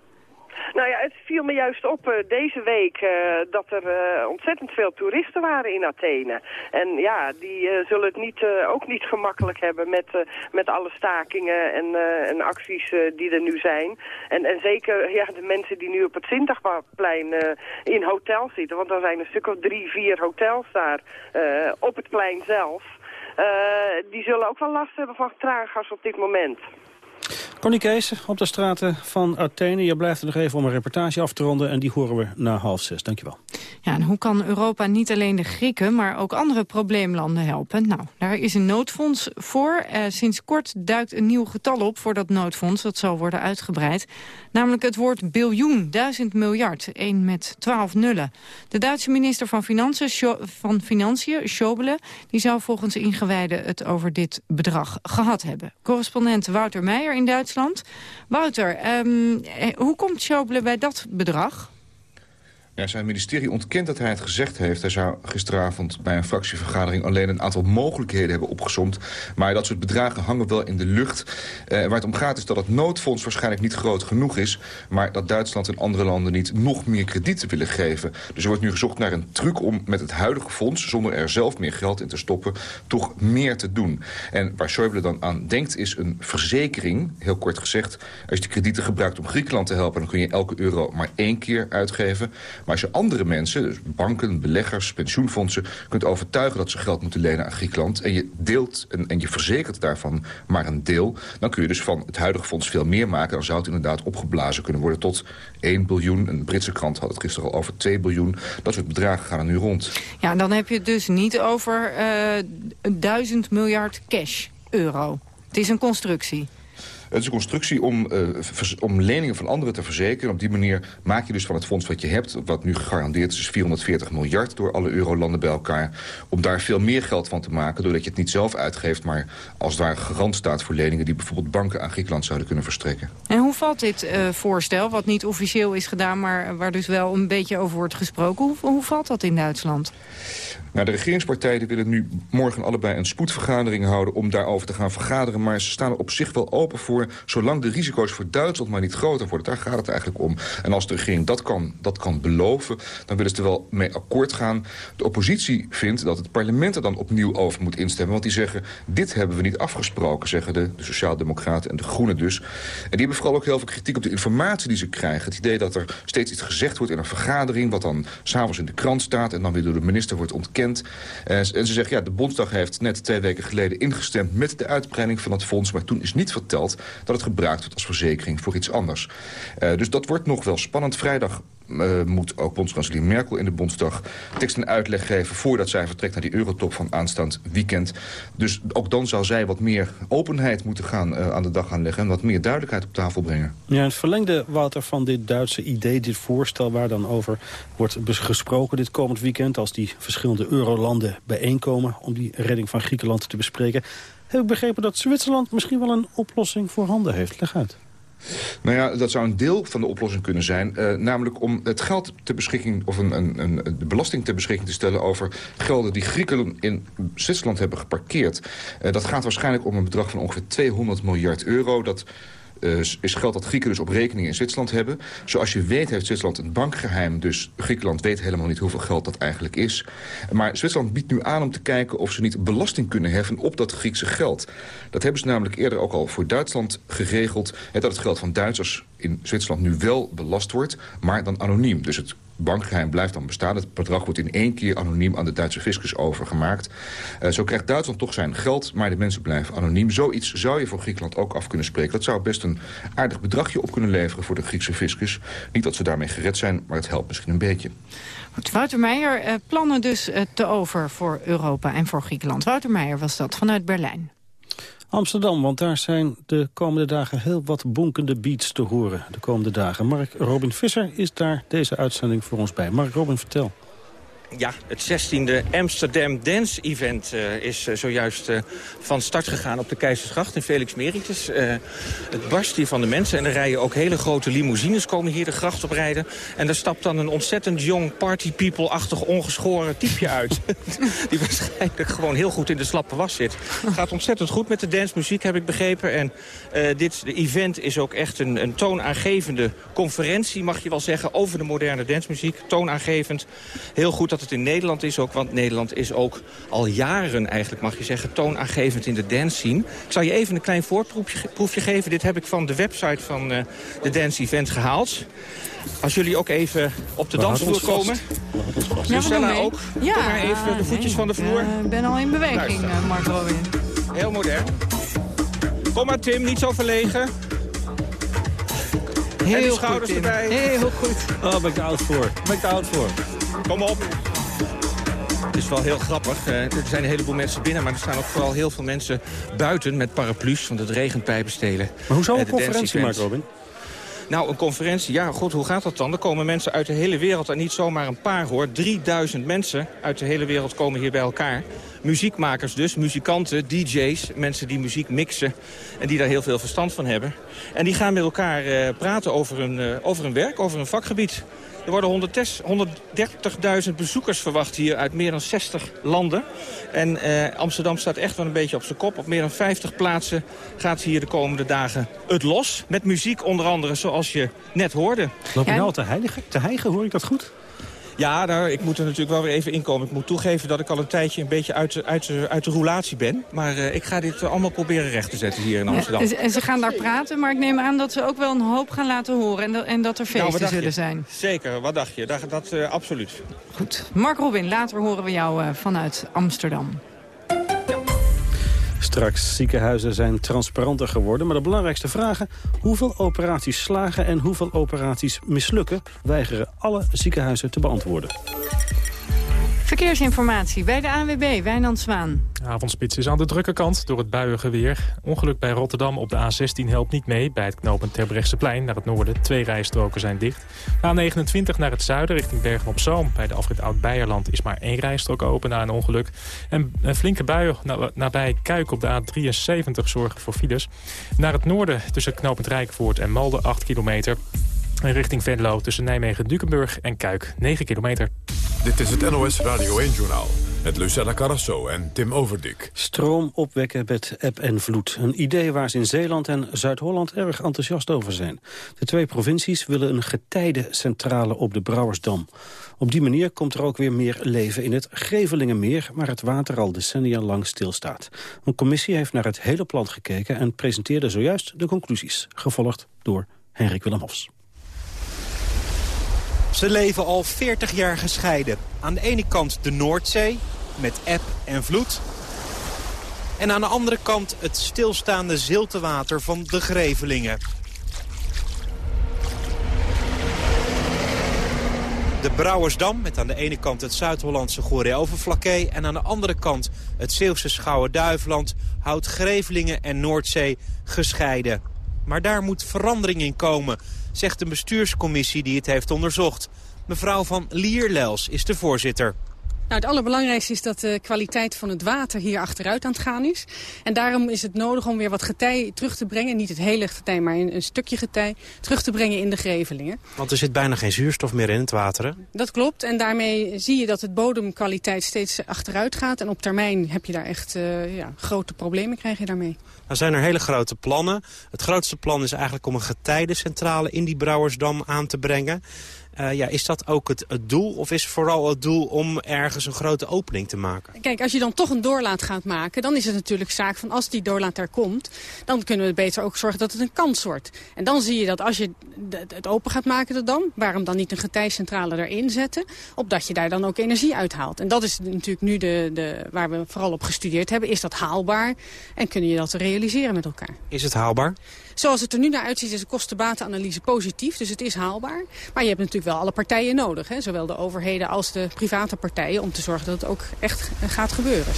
Speaker 16: Nou ja, het viel me juist op uh, deze week uh, dat er uh, ontzettend veel toeristen waren in Athene. En ja, die zullen het niet, ook niet gemakkelijk hebben met, met alle stakingen en, en acties die er nu zijn. En, en zeker ja, de mensen die nu op het Sintagmaplein in hotels zitten. Want er zijn een stuk of drie, vier hotels daar op het plein zelf. die zullen ook wel last hebben van traangas op dit moment.
Speaker 15: Connie Kees op de straten van Athene. Je blijft er nog even om een reportage af te ronden en die horen we na half zes. Dankjewel.
Speaker 10: Ja, en hoe kan Europa niet alleen de Grieken, maar ook andere probleemlanden helpen? Nou, daar is een noodfonds voor. Uh, sinds kort duikt een nieuw getal op voor dat noodfonds. Dat zal worden uitgebreid. Namelijk het woord biljoen, duizend miljard. één met twaalf nullen. De Duitse minister van Financiën, Scho Schobele, die zou volgens ingewijden het over dit bedrag gehad hebben. Correspondent Wouter Meijer in Duitsland. Wouter, um, hoe komt Schobele bij dat bedrag?
Speaker 17: Ja, zijn ministerie ontkent dat hij het gezegd heeft. Hij zou gisteravond bij een fractievergadering alleen een aantal mogelijkheden hebben opgezomd. Maar dat soort bedragen hangen wel in de lucht. Uh, waar het om gaat is dat het noodfonds waarschijnlijk niet groot genoeg is. Maar dat Duitsland en andere landen niet nog meer kredieten willen geven. Dus er wordt nu gezocht naar een truc om met het huidige fonds... zonder er zelf meer geld in te stoppen, toch meer te doen. En waar Schäuble dan aan denkt is een verzekering. Heel kort gezegd, als je de kredieten gebruikt om Griekenland te helpen... dan kun je elke euro maar één keer uitgeven... Maar als je andere mensen, dus banken, beleggers, pensioenfondsen... kunt overtuigen dat ze geld moeten lenen aan Griekenland... en je deelt en, en je verzekert daarvan maar een deel... dan kun je dus van het huidige fonds veel meer maken. Dan zou het inderdaad opgeblazen kunnen worden tot 1 biljoen. Een Britse krant had het gisteren al over 2 biljoen. Dat soort bedragen gaan er nu rond.
Speaker 10: Ja, dan heb je het dus niet over uh, 1000 miljard cash euro. Het is een constructie.
Speaker 17: Het is een constructie om, uh, om leningen van anderen te verzekeren. Op die manier maak je dus van het fonds wat je hebt... wat nu gegarandeerd is, is 440 miljard door alle eurolanden bij elkaar... om daar veel meer geld van te maken... doordat je het niet zelf uitgeeft... maar als het ware garant staat voor leningen... die bijvoorbeeld banken aan Griekenland zouden kunnen verstrekken.
Speaker 10: En hoe valt dit uh, voorstel, wat niet officieel is gedaan... maar waar dus wel een beetje over wordt gesproken... hoe, hoe valt dat in Duitsland?
Speaker 17: Nou, de regeringspartijen willen nu morgen allebei een spoedvergadering houden... om daarover te gaan vergaderen. Maar ze staan er op zich wel open voor... zolang de risico's voor Duitsland maar niet groter worden. Daar gaat het eigenlijk om. En als de regering dat kan, dat kan beloven... dan willen ze er wel mee akkoord gaan. De oppositie vindt dat het parlement er dan opnieuw over moet instemmen. Want die zeggen, dit hebben we niet afgesproken... zeggen de, de Sociaaldemocraten en de Groenen dus. En die hebben vooral ook heel veel kritiek op de informatie die ze krijgen. Het idee dat er steeds iets gezegd wordt in een vergadering... wat dan s'avonds in de krant staat... en dan weer door de minister wordt ontkend en ze zegt, ja, de Bondsdag heeft net twee weken geleden ingestemd... met de uitbreiding van het fonds. Maar toen is niet verteld dat het gebruikt wordt als verzekering voor iets anders. Uh, dus dat wordt nog wel spannend. Vrijdag uh, moet ook bondskanselier Merkel in de Bondsdag tekst en uitleg geven... voordat zij vertrekt naar die eurotop van aanstaand weekend. Dus ook dan zal zij wat meer openheid moeten gaan uh, aan de dag gaan leggen... en wat meer duidelijkheid op tafel brengen.
Speaker 15: Ja, het verlengde, Wouter, van dit Duitse idee, dit voorstel... waar dan over wordt gesproken dit komend weekend... als die verschillende eurolanden bijeenkomen om die redding van Griekenland te bespreken... heb ik begrepen dat Zwitserland misschien wel een oplossing voor handen heeft. Leg uit.
Speaker 17: Nou ja, dat zou een deel van de oplossing kunnen zijn. Uh, namelijk om het geld ter beschikking, of een, een, een, de belasting ter beschikking te stellen over gelden die Grieken in Zwitserland hebben geparkeerd. Uh, dat gaat waarschijnlijk om een bedrag van ongeveer 200 miljard euro. Dat is geld dat Grieken dus op rekening in Zwitserland hebben. Zoals je weet heeft Zwitserland een bankgeheim. Dus Griekenland weet helemaal niet hoeveel geld dat eigenlijk is. Maar Zwitserland biedt nu aan om te kijken of ze niet belasting kunnen heffen op dat Griekse geld. Dat hebben ze namelijk eerder ook al voor Duitsland geregeld. Dat het geld van Duitsers in Zwitserland nu wel belast wordt, maar dan anoniem. Dus het bankgeheim blijft dan bestaan. Het bedrag wordt in één keer anoniem aan de Duitse fiscus overgemaakt. Uh, zo krijgt Duitsland toch zijn geld, maar de mensen blijven anoniem. Zoiets zou je voor Griekenland ook af kunnen spreken. Dat zou best een aardig bedragje op kunnen leveren voor de Griekse fiscus. Niet dat ze daarmee gered zijn, maar het helpt misschien een beetje.
Speaker 10: Wouter Meijer, uh, plannen dus uh, te over voor Europa en voor Griekenland. Wouter Meijer was dat vanuit Berlijn.
Speaker 15: Amsterdam, want daar zijn de komende dagen heel wat bonkende beats te horen. De komende dagen. Mark Robin Visser is daar deze uitzending voor ons bij. Mark Robin, vertel.
Speaker 18: Ja, het 16e Amsterdam Dance Event uh, is uh, zojuist uh, van start gegaan op de Keizersgracht in Felix Meritus. het barst hier van de mensen en er rijden ook hele grote limousines komen hier de gracht op rijden. En daar stapt dan een ontzettend jong party people-achtig ongeschoren typeje uit. Die waarschijnlijk gewoon heel goed in de slappe was zit. Gaat ontzettend goed met de dancemuziek heb ik begrepen. En dit de event is ook echt een, een toonaangevende conferentie mag je wel zeggen over de moderne dancemuziek. Toonaangevend. Heel goed dat het in Nederland is ook. Want Nederland is ook al jaren eigenlijk, mag je zeggen, toonaangevend in de dance scene. Ik zal je even een klein voorproefje geven. Dit heb ik van de website van uh, de Dance Event gehaald. Als jullie ook even op de dansvloer komen.
Speaker 10: Ja,
Speaker 18: ook. Ja, Kom maar even de voetjes van de vloer.
Speaker 10: Ik ben al in beweging, uh, Mark Robin.
Speaker 18: Heel modern. Kom maar Tim, niet zo verlegen.
Speaker 10: Heel
Speaker 18: en die schouders
Speaker 10: goed,
Speaker 18: erbij.
Speaker 10: Heel goed.
Speaker 15: Oh, ben ik te oud voor. Ben ik te oud voor.
Speaker 18: Kom op. Het is wel heel grappig. Uh, er zijn een heleboel mensen binnen, maar er staan ook vooral heel veel mensen buiten met paraplu's, want het regent pijpenstelen.
Speaker 15: Maar hoe zou een conferentie maken, Robin?
Speaker 18: Nou, een conferentie, ja, goed, hoe gaat dat dan? Er komen mensen uit de hele wereld, en niet zomaar een paar hoor. 3000 mensen uit de hele wereld komen hier bij elkaar. Muziekmakers dus, muzikanten, dj's, mensen die muziek mixen... en die daar heel veel verstand van hebben. En die gaan met elkaar uh, praten over hun, uh, over hun werk, over hun vakgebied. Er worden 130.000 bezoekers verwacht hier uit meer dan 60 landen. En eh, Amsterdam staat echt wel een beetje op zijn kop. Op meer dan 50 plaatsen gaat hier de komende dagen het los. Met muziek onder andere zoals je net hoorde.
Speaker 15: Loop je nou al te hijgen? Te hijgen, hoor ik dat goed?
Speaker 18: Ja, nou, ik moet er natuurlijk wel weer even inkomen. Ik moet toegeven dat ik al een tijdje een beetje uit de, uit uit de roulatie ben. Maar uh, ik ga dit allemaal proberen recht te zetten hier in Amsterdam.
Speaker 10: Ja, en ze gaan daar praten, maar ik neem aan dat ze ook wel een hoop gaan laten horen. En, dat, en dat er feesten
Speaker 18: nou,
Speaker 10: zullen
Speaker 18: je?
Speaker 10: zijn.
Speaker 18: Zeker, wat dacht je? Dat, dat uh, absoluut.
Speaker 10: Goed. Mark Robin, later horen we jou uh, vanuit Amsterdam.
Speaker 15: Straks, ziekenhuizen zijn transparanter geworden. Maar de belangrijkste vragen, hoeveel operaties slagen en hoeveel operaties mislukken... weigeren alle ziekenhuizen te beantwoorden.
Speaker 10: Verkeersinformatie bij de ANWB, Wijnand Zwaan.
Speaker 11: Avondspits is aan de drukke kant door het buiige weer. Ongeluk bij Rotterdam op de A16 helpt niet mee. Bij het knooppunt Terbrechtseplein naar het noorden. Twee rijstroken zijn dicht. A29 naar het zuiden richting Bergen-op-Zoom. Bij de afrit Oud-Beierland is maar één rijstrook open na een ongeluk. En een flinke bui nabij Kuik op de A73 zorgen voor files. Naar het noorden tussen knooppunt Rijkvoort en Malden 8 kilometer. En richting Venlo tussen Nijmegen-Dukenburg en Kuik 9 kilometer.
Speaker 1: Dit is het NOS Radio 1-journaal met Lucella Carrasso en Tim Overdik.
Speaker 15: Stroom opwekken met eb en vloed. Een idee waar ze in Zeeland en Zuid-Holland erg enthousiast over zijn. De twee provincies willen een getijdencentrale op de Brouwersdam. Op die manier komt er ook weer meer leven in het Grevelingenmeer... waar het water al decennia lang stilstaat. Een commissie heeft naar het hele plan gekeken... en presenteerde zojuist de conclusies, gevolgd door Henrik Willem Hofs.
Speaker 19: Ze leven al 40 jaar gescheiden. Aan de ene kant de Noordzee, met eb en vloed. En aan de andere kant het stilstaande ziltewater van de Grevelingen. De Brouwersdam, met aan de ene kant het Zuid-Hollandse Goeree-Overflakkee... en aan de andere kant het Zeeuwse Schouwen-Duiveland... houdt Grevelingen en Noordzee gescheiden. Maar daar moet verandering in komen zegt een bestuurscommissie die het heeft onderzocht. Mevrouw van Lierlels is de voorzitter.
Speaker 20: Nou, het allerbelangrijkste is dat de kwaliteit van het water hier achteruit aan het gaan is. En daarom is het nodig om weer wat getij terug te brengen. Niet het hele getij, maar een, een stukje getij terug te brengen in de grevelingen.
Speaker 19: Want er zit bijna geen zuurstof meer in het water, hè?
Speaker 20: Dat klopt. En daarmee zie je dat het bodemkwaliteit steeds achteruit gaat. En op termijn heb je daar echt uh, ja, grote problemen krijg je daarmee.
Speaker 19: Nou zijn er hele grote plannen. Het grootste plan is eigenlijk om een getijdencentrale in die Brouwersdam aan te brengen. Uh, ja, is dat ook het, het, doel? Of is vooral het doel om ergens een grote opening te maken?
Speaker 20: Kijk, als je dan toch een doorlaat gaat maken... dan is het natuurlijk zaak van als die doorlaat daar komt... dan kunnen we beter ook zorgen dat het een kans wordt. En dan zie je dat als je het open gaat maken de dam... waarom dan niet een getijcentrale erin zetten... opdat je daar dan ook energie uithaalt. En dat is natuurlijk nu de, de, waar we vooral op gestudeerd hebben. Is dat haalbaar? En kun je dat realiseren met elkaar?
Speaker 19: Is het haalbaar?
Speaker 20: Zoals het er nu naar uitziet is de kostenbatenanalyse positief. Dus het is haalbaar. Maar je hebt natuurlijk wel alle partijen nodig. Hè? Zowel de overheden als de private partijen. Om te zorgen dat het ook echt gaat gebeuren.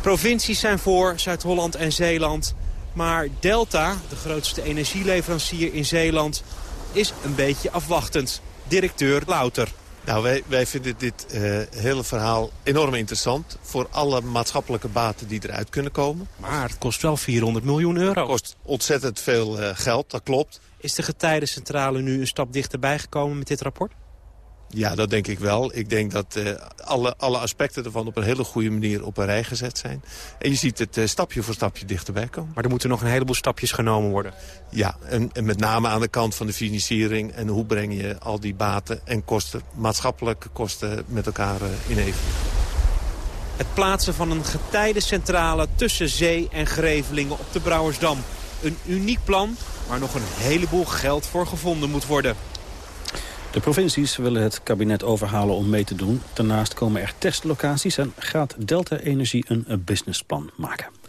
Speaker 19: Provincies zijn voor, Zuid-Holland en Zeeland. Maar Delta, de grootste energieleverancier in Zeeland, is een beetje afwachtend. Directeur Louter.
Speaker 21: Nou, wij, wij vinden dit uh, hele verhaal enorm interessant... voor alle maatschappelijke baten die eruit kunnen komen.
Speaker 19: Maar het kost wel 400 miljoen euro.
Speaker 21: Het kost ontzettend veel uh, geld, dat klopt.
Speaker 19: Is de getijdencentrale nu een stap dichterbij gekomen met dit rapport?
Speaker 21: Ja, dat denk ik wel. Ik denk dat uh, alle, alle aspecten ervan op een hele goede manier op een rij gezet zijn. En je ziet het uh, stapje voor stapje dichterbij komen.
Speaker 19: Maar er moeten nog een heleboel stapjes genomen worden.
Speaker 21: Ja, en, en, met name aan de kant van de financiering. En hoe breng je al die baten en kosten, maatschappelijke kosten, met elkaar uh, in evenwicht.
Speaker 19: Het plaatsen van een getijdencentrale tussen zee en Grevelingen op de Brouwersdam. Een uniek plan waar nog een heleboel geld voor gevonden moet worden. De provincies willen het kabinet overhalen om mee te doen. Daarnaast komen er testlocaties en gaat Delta Energie een businessplan maken.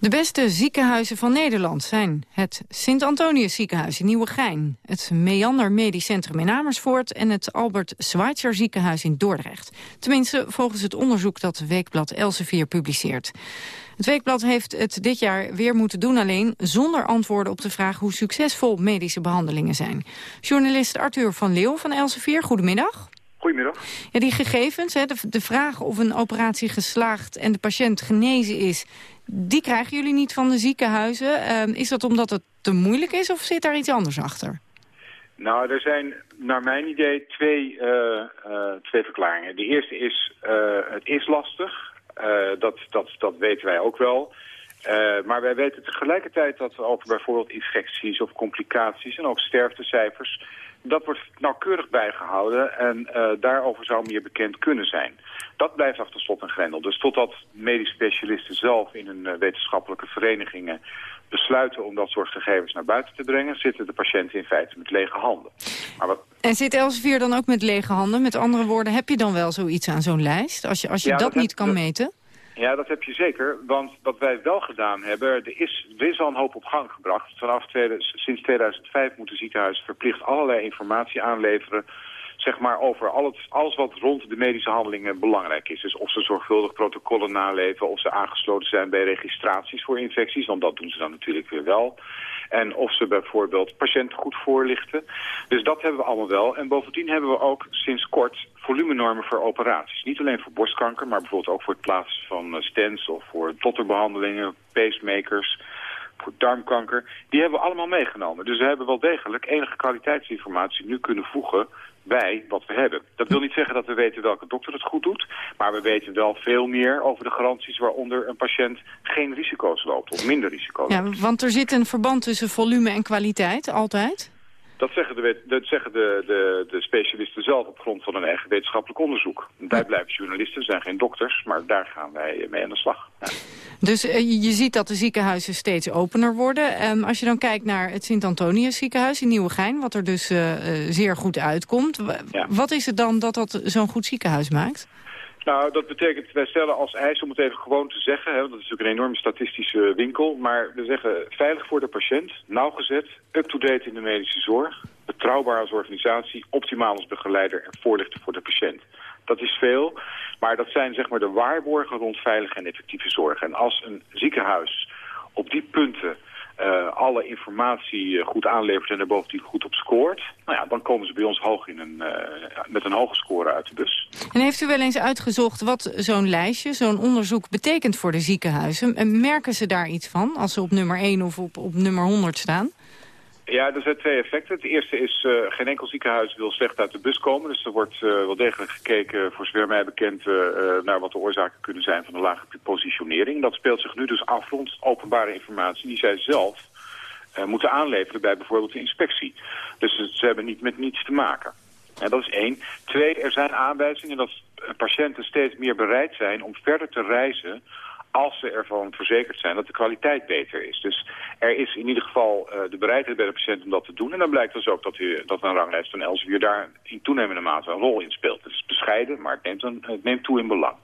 Speaker 10: De beste ziekenhuizen van Nederland zijn het Sint-Antonius ziekenhuis in Nieuwegein... het Meander Medisch Centrum in Amersfoort... en het Albert Schweitzer ziekenhuis in Dordrecht. Tenminste, volgens het onderzoek dat Weekblad Elsevier publiceert. Het Weekblad heeft het dit jaar weer moeten doen alleen... zonder antwoorden op de vraag hoe succesvol medische behandelingen zijn. Journalist Arthur van Leeuw van Elsevier, goedemiddag.
Speaker 22: Goedemiddag.
Speaker 10: Ja, die gegevens, hè, de, de vraag of een operatie geslaagd en de patiënt genezen is... die krijgen jullie niet van de ziekenhuizen. Uh, is dat omdat het te moeilijk is of zit daar iets anders achter?
Speaker 22: Nou, er zijn naar mijn idee twee, uh, uh, twee verklaringen. De eerste is, uh, het is lastig. dat, dat, dat weten wij ook wel. maar wij weten tegelijkertijd dat ook bijvoorbeeld infecties of complicaties... en ook sterftecijfers dat wordt nauwkeurig bijgehouden en uh, daarover zou meer bekend kunnen zijn. Dat blijft achter slot en grendel. Dus totdat medisch specialisten zelf in hun uh, wetenschappelijke verenigingen besluiten om dat soort gegevens naar buiten te brengen, zitten de patiënten in feite met lege handen.
Speaker 10: Maar wat... En zit Elsevier dan ook met lege handen? Met andere woorden, heb je dan wel zoiets aan zo'n lijst? Als je, als je ja, dat, dat, niet kan
Speaker 22: dat...
Speaker 10: meten?
Speaker 22: Ja, dat heb je zeker. Want wat wij wel gedaan hebben, er is, er al een hoop op gang gebracht. Vanaf sinds 2005 moeten ziekenhuizen verplicht allerlei informatie aanleveren zeg maar, over alles, alles wat rond de medische handelingen belangrijk is. Dus of ze zorgvuldig protocollen naleven, of ze aangesloten zijn bij registraties voor infecties, want dat doen ze dan natuurlijk weer wel. En of ze bijvoorbeeld patiënten goed voorlichten. Dus dat hebben we allemaal wel. En bovendien hebben we ook sinds kort volumenormen voor operaties. Niet alleen voor borstkanker, maar bijvoorbeeld ook voor het plaatsen van eh, stents of voor totterbehandelingen, pacemakers voor darmkanker, die hebben we allemaal meegenomen. Dus we hebben wel degelijk enige kwaliteitsinformatie nu kunnen voegen bij wat we hebben. Dat wil niet zeggen dat we weten welke dokter het goed doet, maar we weten wel veel meer over de garanties waaronder een patiënt geen risico's loopt of minder risico's.
Speaker 10: Ja, want er zit een verband tussen volume en kwaliteit, altijd?
Speaker 22: Dat zeggen, de, dat zeggen de, de, de, specialisten zelf op grond van hun eigen wetenschappelijk onderzoek. Wij blijven journalisten, zijn geen dokters, maar daar gaan wij mee aan de slag. Ja.
Speaker 10: Dus uh, je ziet dat de ziekenhuizen steeds opener worden. Um, als je dan kijkt naar het Sint-Antonius ziekenhuis in Nieuwegein... wat er dus uh, zeer goed uitkomt. Ja. Wat is het dan dat dat zo'n goed ziekenhuis maakt?
Speaker 22: Nou, dat betekent, wij stellen als eis, om het even gewoon te zeggen... Hè, want dat is natuurlijk een enorme statistische winkel... maar we zeggen veilig voor de patiënt, nauwgezet, up-to-date in de medische zorg... betrouwbaar als organisatie, optimaal als begeleider en voorlichter voor de patiënt. Dat is veel, maar dat zijn zeg maar de waarborgen rond veilige en effectieve zorg. En als een ziekenhuis op die punten uh, alle informatie goed aanlevert en er bovendien goed op scoort... Nou ja, dan komen ze bij ons hoog in een, uh, met een hoge score uit de bus.
Speaker 10: En heeft u wel eens uitgezocht wat zo'n lijstje, zo'n onderzoek betekent voor de ziekenhuizen? En merken ze daar iets van als ze op nummer 1 of op, op nummer 100 staan?
Speaker 22: Ja, er zijn twee effecten. Het eerste is, uh, geen enkel ziekenhuis wil slecht uit de bus komen. Dus er wordt uh, wel degelijk gekeken, voor zover mij bekend, uh, naar wat de oorzaken kunnen zijn van de lage positionering. Dat speelt zich nu dus af rond openbare informatie die zij zelf moeten aanleveren bij bijvoorbeeld de inspectie. Dus ze hebben niet met niets te maken. En dat is één. Twee, er zijn aanwijzingen dat patiënten steeds meer bereid zijn om verder te reizen als ze ervan verzekerd zijn dat de kwaliteit beter is. Dus er is in ieder geval uh, de bereidheid bij de patiënt om dat te doen. En dan blijkt dus ook dat, u, dat een ranglijst van Elsevier daar in toenemende mate een rol in speelt. Het is bescheiden, maar het neemt, een, het neemt toe in belang.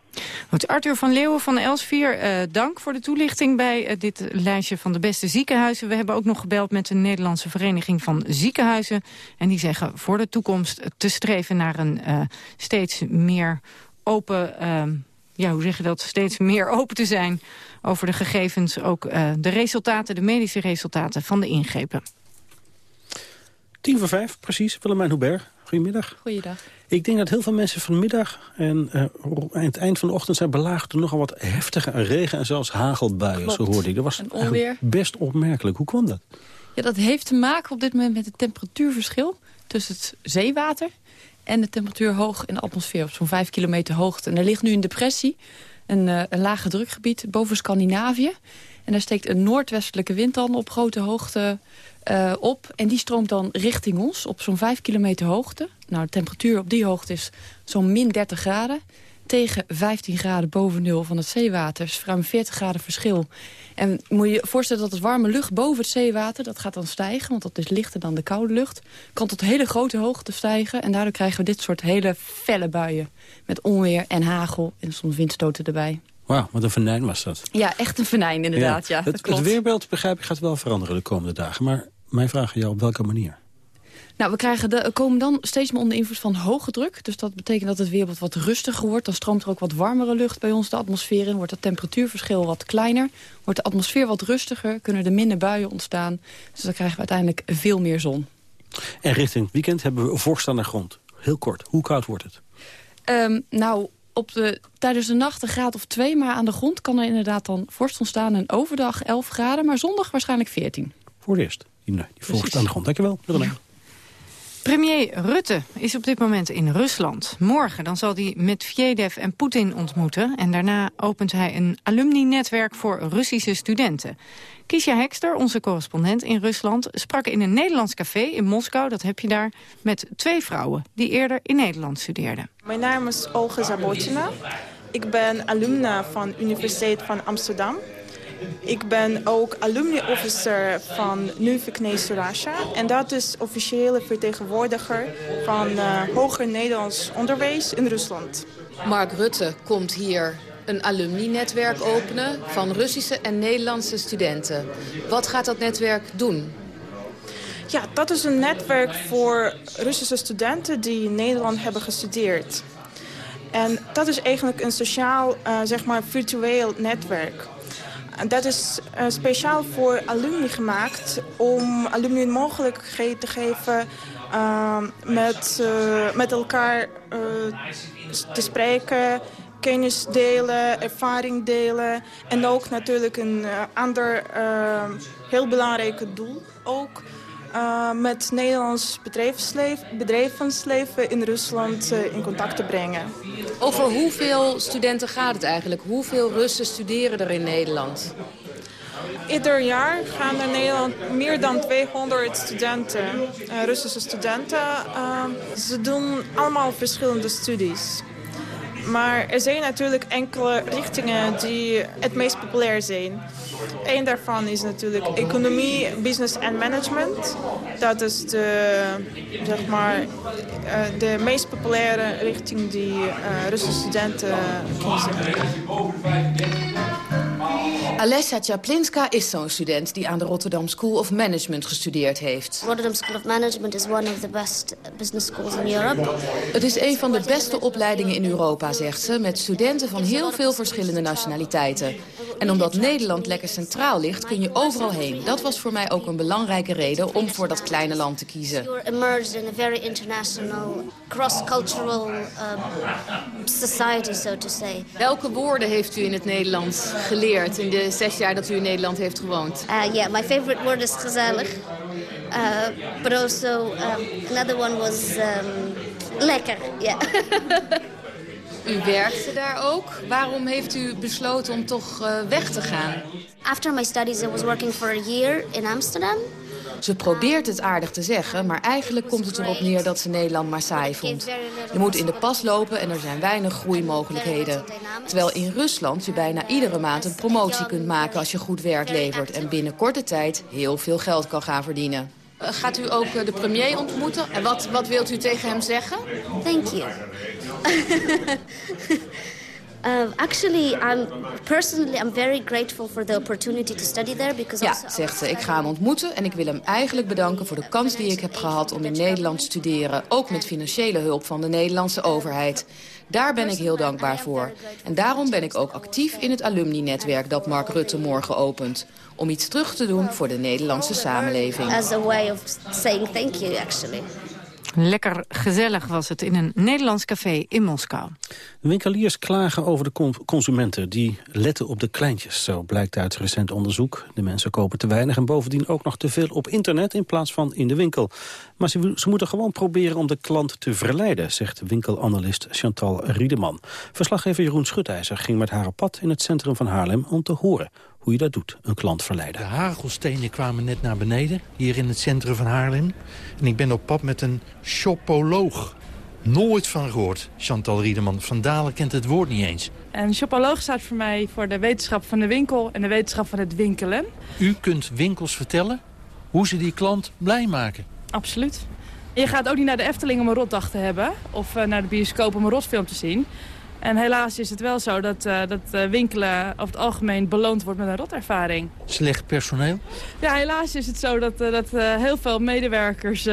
Speaker 10: Goed, Arthur van Leeuwen van Elsevier, uh, dank voor de toelichting bij uh, dit lijstje van de beste ziekenhuizen. We hebben ook nog gebeld met de Nederlandse Vereniging van Ziekenhuizen. En die zeggen voor de toekomst te streven naar een steeds meer open ja, hoe zeg je dat, steeds meer open te zijn over de gegevens, ook uh, de resultaten, de medische resultaten van de ingrepen.
Speaker 15: Tien voor vijf, precies. Willemijn Hubert, goedemiddag.
Speaker 6: Goeiedag.
Speaker 15: Ik denk dat heel veel mensen vanmiddag en uh, aan het eind van de ochtend zijn belaagd door nogal wat heftige regen en zelfs hagelbuien, zo hoorde ik. Dat was best opmerkelijk. Hoe kwam dat?
Speaker 6: Ja, dat heeft te maken op dit moment met het temperatuurverschil tussen het zeewater en de temperatuur hoog in de atmosfeer op zo'n 5 kilometer hoogte. En er ligt nu een depressie, een, uh, een lage drukgebied boven Scandinavië. En daar steekt een noordwestelijke wind dan op grote hoogte uh, op. En die stroomt dan richting ons op zo'n 5 kilometer hoogte. Nou, de temperatuur op die hoogte is zo'n min 30 graden. Tegen 15 graden boven nul van het zeewater. Dus ruim 40 graden verschil. En moet je je voorstellen dat het warme lucht boven het zeewater... dat gaat dan stijgen, want dat is lichter dan de koude lucht. Kan tot hele grote hoogte stijgen. En daardoor krijgen we dit soort hele felle buien. Met onweer en hagel en soms windstoten erbij.
Speaker 15: Wauw, wat een venijn was dat.
Speaker 6: Ja, echt een venijn inderdaad. Ja.
Speaker 15: het, het weerbeeld, begrijp ik, gaat wel veranderen de komende dagen. Maar mijn vraag aan jou, op welke manier?
Speaker 6: Nou, we krijgen de, komen dan steeds meer onder invloed van hoge druk. Dus dat betekent dat het weer wat, wat rustiger wordt. Dan stroomt er ook wat warmere lucht bij ons de atmosfeer in. Wordt het temperatuurverschil wat kleiner. Wordt de atmosfeer wat rustiger. Kunnen er minder buien ontstaan. Dus dan krijgen we uiteindelijk veel meer zon.
Speaker 15: En richting weekend hebben we vorst aan de grond. Heel kort, hoe koud wordt het?
Speaker 6: Um, nou, op de, tijdens de nacht een graad of twee. Maar aan de grond kan er inderdaad dan vorst ontstaan. En overdag 11 graden, maar zondag waarschijnlijk 14.
Speaker 15: Voor het eerst, die, die vorst aan de grond. Dankjewel. Ja. Premier Rutte is op dit moment in Rusland. Morgen dan zal hij Medvedev en Poetin ontmoeten. En daarna opent hij een alumni-netwerk voor Russische studenten. Kisha Hekster, onze correspondent in Rusland... sprak in een Nederlands café in Moskou, dat heb je daar... met twee vrouwen die eerder in Nederland studeerden.
Speaker 23: Mijn naam is Olga Zabotina. Ik ben alumna van de Universiteit van Amsterdam. Ik ben ook alumni-officer van Nuveknees Russia. En dat is officiële vertegenwoordiger van uh, hoger Nederlands onderwijs in Rusland.
Speaker 6: Mark Rutte komt hier een alumni-netwerk openen van Russische en Nederlandse studenten. Wat gaat dat netwerk doen?
Speaker 23: Ja, dat is een netwerk voor Russische studenten die in Nederland hebben gestudeerd. En dat is eigenlijk een sociaal, uh, zeg maar, virtueel netwerk. Dat is uh, speciaal voor alumni gemaakt om alumni mogelijkheid te geven uh, met, uh, met elkaar te spreken, kennis delen, ervaring delen. En ook natuurlijk een ander heel belangrijk doel ook uh, met Nederlands bedrijfsleven in Rusland uh, in contact te brengen.
Speaker 6: Over hoeveel studenten gaat het eigenlijk? Hoeveel Russen studeren er in Nederland?
Speaker 23: Ieder jaar gaan er in Nederland meer dan 200 studenten, uh, Russische studenten. ze doen allemaal verschillende studies. Maar er zijn natuurlijk enkele richtingen die het meest populair zijn. Eén daarvan is natuurlijk economie, business en management. Dat is de, zeg maar, eh, de meest populaire richting die uh, Russische studenten kiezen.
Speaker 6: Alessia Czaplinska is zo'n student die aan de Rotterdam School of Management gestudeerd heeft.
Speaker 24: Rotterdam School of Management is one of the best business schools in Europe.
Speaker 6: Het is een van de beste opleidingen in Europa, zegt ze, met studenten van heel veel verschillende nationaliteiten. En omdat Nederland lekker centraal ligt, kun je overal heen. Dat was voor mij ook een belangrijke reden om voor dat kleine land te kiezen.
Speaker 24: You're immersed in a very international, cross-cultural um, society, so to say.
Speaker 6: Welke woorden heeft u in het Nederlands geleerd in de zes jaar dat u in Nederland heeft gewoond?
Speaker 24: Uh, yeah, my favorite word is gezellig. Uh, but also um, another one was um, lekker. Yeah.
Speaker 6: U werkte daar ook. Waarom heeft u besloten om toch uh, weg te gaan?
Speaker 24: After my studies, I was working for a year in Amsterdam.
Speaker 6: Ze probeert het aardig te zeggen, maar eigenlijk komt het erop neer dat ze Nederland maar saai vond. Je moet in de pas lopen en er zijn weinig groeimogelijkheden. Terwijl in Rusland je bijna iedere maand een promotie kunt maken als je goed werk levert... en binnen korte tijd heel veel geld kan gaan verdienen. Uh, gaat u ook uh, de premier ontmoeten? En wat, wat wilt u tegen hem zeggen?
Speaker 24: Thank you. Uh, actually, I'm personally I'm very grateful for the opportunity to study there because.
Speaker 6: Ja, zegt ze. Ik ga hem ontmoeten en ik wil hem eigenlijk bedanken voor de kans die ik heb gehad om in Nederland te studeren, ook met financiële hulp van de Nederlandse overheid. Daar ben ik heel dankbaar voor. En daarom ben ik ook actief in het alumni-netwerk dat Mark Rutte morgen opent. Om iets terug te doen voor de Nederlandse samenleving.
Speaker 24: As a way of saying thank you, actually.
Speaker 10: Lekker gezellig was het in een Nederlands café in Moskou.
Speaker 15: Winkeliers klagen over de consumenten die letten op de kleintjes. Zo blijkt uit recent onderzoek. De mensen kopen te weinig en bovendien ook nog te veel op internet in plaats van in de winkel. Maar ze, ze moeten gewoon proberen om de klant te verleiden, zegt winkelanalist Chantal Riedeman. Verslaggever Jeroen Schutijzer ging met haar op pad in het centrum van Haarlem om te horen hoe je dat doet, een klant verleiden.
Speaker 25: De hagelstenen kwamen net naar beneden, hier in het centrum van Haarlem. En ik ben op pad met een shopoloog. Nooit van gehoord, Chantal Riedeman. Van Dalen kent het woord niet eens.
Speaker 26: En shopoloog staat voor mij voor de wetenschap van de winkel en de wetenschap van het winkelen.
Speaker 25: U kunt winkels vertellen hoe ze die klant blij maken.
Speaker 26: Absoluut. Je gaat ook niet naar de Efteling om een rotdag te hebben. Of naar de bioscoop om een rotfilm te zien. En helaas is het wel zo dat, uh, dat uh, winkelen over het algemeen beloond wordt met een rotervaring.
Speaker 25: Slecht personeel?
Speaker 26: Ja, helaas is het zo dat, uh, dat heel veel medewerkers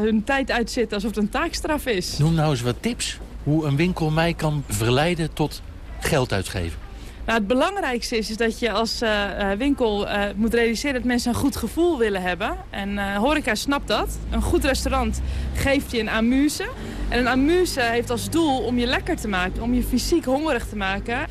Speaker 26: hun tijd uitzitten alsof het een taakstraf is.
Speaker 25: Noem nou eens wat tips hoe een winkel mij kan verleiden tot geld uitgeven.
Speaker 26: Nou, het belangrijkste is, is dat je als uh, winkel uh, moet realiseren dat mensen een goed gevoel willen hebben. En uh, horeca snapt dat. Een goed restaurant geeft je een amuse. En een amuse heeft als doel om je lekker te maken, om je fysiek hongerig te maken.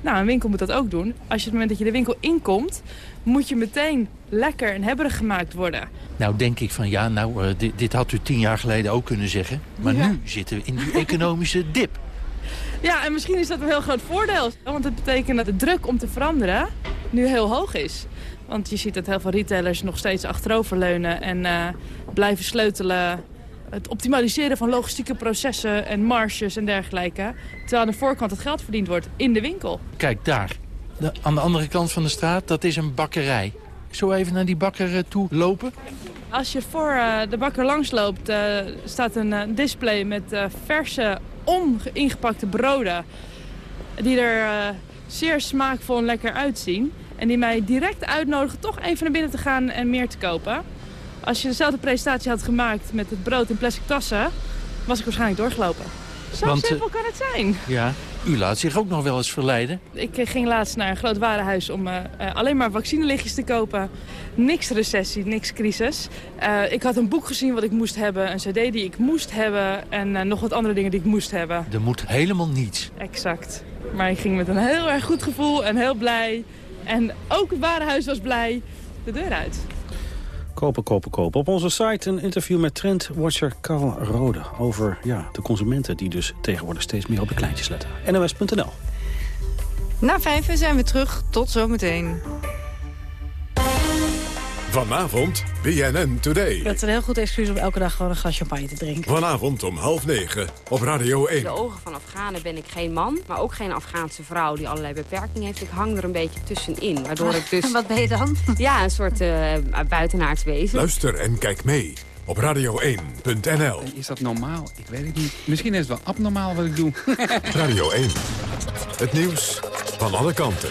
Speaker 26: Nou, een winkel moet dat ook doen. Als je op het moment dat je de winkel inkomt, moet je meteen lekker en hebberig gemaakt worden.
Speaker 25: Nou denk ik van ja, nou, dit, dit, had u tien jaar geleden ook kunnen zeggen. Maar ja. nu zitten we in die economische dip.
Speaker 26: Ja, en misschien is dat een heel groot voordeel. Want het betekent dat de druk om te veranderen nu heel hoog is. Want je ziet dat heel veel retailers nog steeds achteroverleunen en uh, blijven sleutelen. Het optimaliseren van logistieke processen en marges en dergelijke. Terwijl aan de voorkant het geld verdiend wordt in de winkel.
Speaker 25: Kijk daar, de, aan de andere kant van de straat, dat is een bakkerij. Zo even naar die bakker uh, toe lopen?
Speaker 26: Als je voor uh, de bakker langs loopt, staat een display met verse ingepakte broden. Die er zeer smaakvol en lekker uitzien. En die mij direct uitnodigen toch even naar binnen te gaan en meer te kopen. Als je dezelfde presentatie had gemaakt met het brood in plastic tassen... was ik waarschijnlijk doorgelopen. Zo Want, simpel kan het zijn.
Speaker 25: Ja, u laat zich ook nog wel eens verleiden.
Speaker 26: Ik ging laatst naar een groot warenhuis om uh, alleen maar vaccinelichtjes te kopen. Niks recessie, niks crisis. Uh, ik had een boek gezien wat ik moest hebben, een cd die ik moest hebben... en uh, nog wat andere dingen die ik moest hebben.
Speaker 25: Er moet helemaal niets.
Speaker 26: Exact. Maar ik ging met een heel erg goed gevoel en heel blij. En ook het warenhuis was blij de deur uit.
Speaker 15: Kopen, kopen, kopen. Op onze site een interview met trendwatcher Karl Rode... over ja, de consumenten die dus tegenwoordig steeds meer op de kleintjes letten. NOS.nl
Speaker 10: Na vijf zijn we terug. Tot zometeen.
Speaker 1: Vanavond BNN Today.
Speaker 27: Dat is een heel goed excuus om elke dag gewoon een glas champagne te drinken.
Speaker 1: Vanavond om half negen op Radio 1.
Speaker 23: In de ogen van Afghanen ben ik geen man, maar ook geen Afghaanse vrouw die allerlei beperkingen heeft. Ik hang er een beetje tussenin, waardoor ik dus...
Speaker 27: En wat ben je dan?
Speaker 23: Ja, een soort uh, buitenaards wezen.
Speaker 1: Luister en kijk mee op radio1.nl.
Speaker 28: Is dat normaal? Ik weet het niet. Misschien is het wel abnormaal wat ik doe.
Speaker 1: Radio 1. Het nieuws van alle kanten.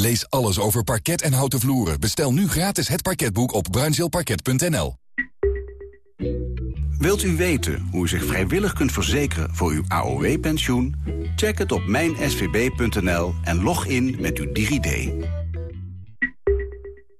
Speaker 29: Lees alles over parket en houten vloeren. Bestel nu gratis het parketboek op bruinzeelparket.nl.
Speaker 30: Wilt u weten hoe u zich vrijwillig kunt verzekeren voor uw AOW-pensioen? Check het op mijnsvb.nl en log in met uw DigiD.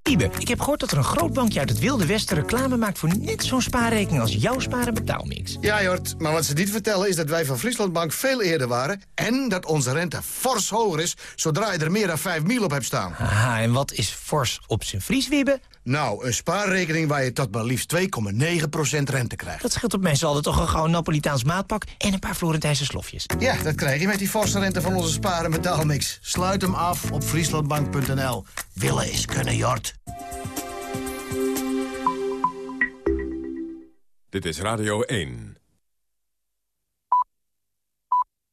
Speaker 31: Ibe, ik heb gehoord dat er een groot bankje uit het Wilde Westen reclame maakt... voor net zo'n spaarrekening als jouw sparen betaalmix.
Speaker 32: Ja, Jort, maar wat ze niet vertellen is dat wij van Frieslandbank veel eerder waren... en dat onze rente fors hoger is zodra je er meer dan 5 mil op hebt staan.
Speaker 31: Aha, en wat is fors op zijn Frieswibbe?
Speaker 32: Nou, een spaarrekening waar je tot maar liefst 2,9% rente krijgt.
Speaker 31: Dat scheelt op mijn zalde toch een gauw Napolitaans maatpak... en een paar Florentijnse slofjes.
Speaker 32: Ja, dat krijg je met die forse rente van onze sparen betaalmix. Sluit hem af op frieslandbank.nl. Willen is kunnen, Jort.
Speaker 1: Dit is Radio 1.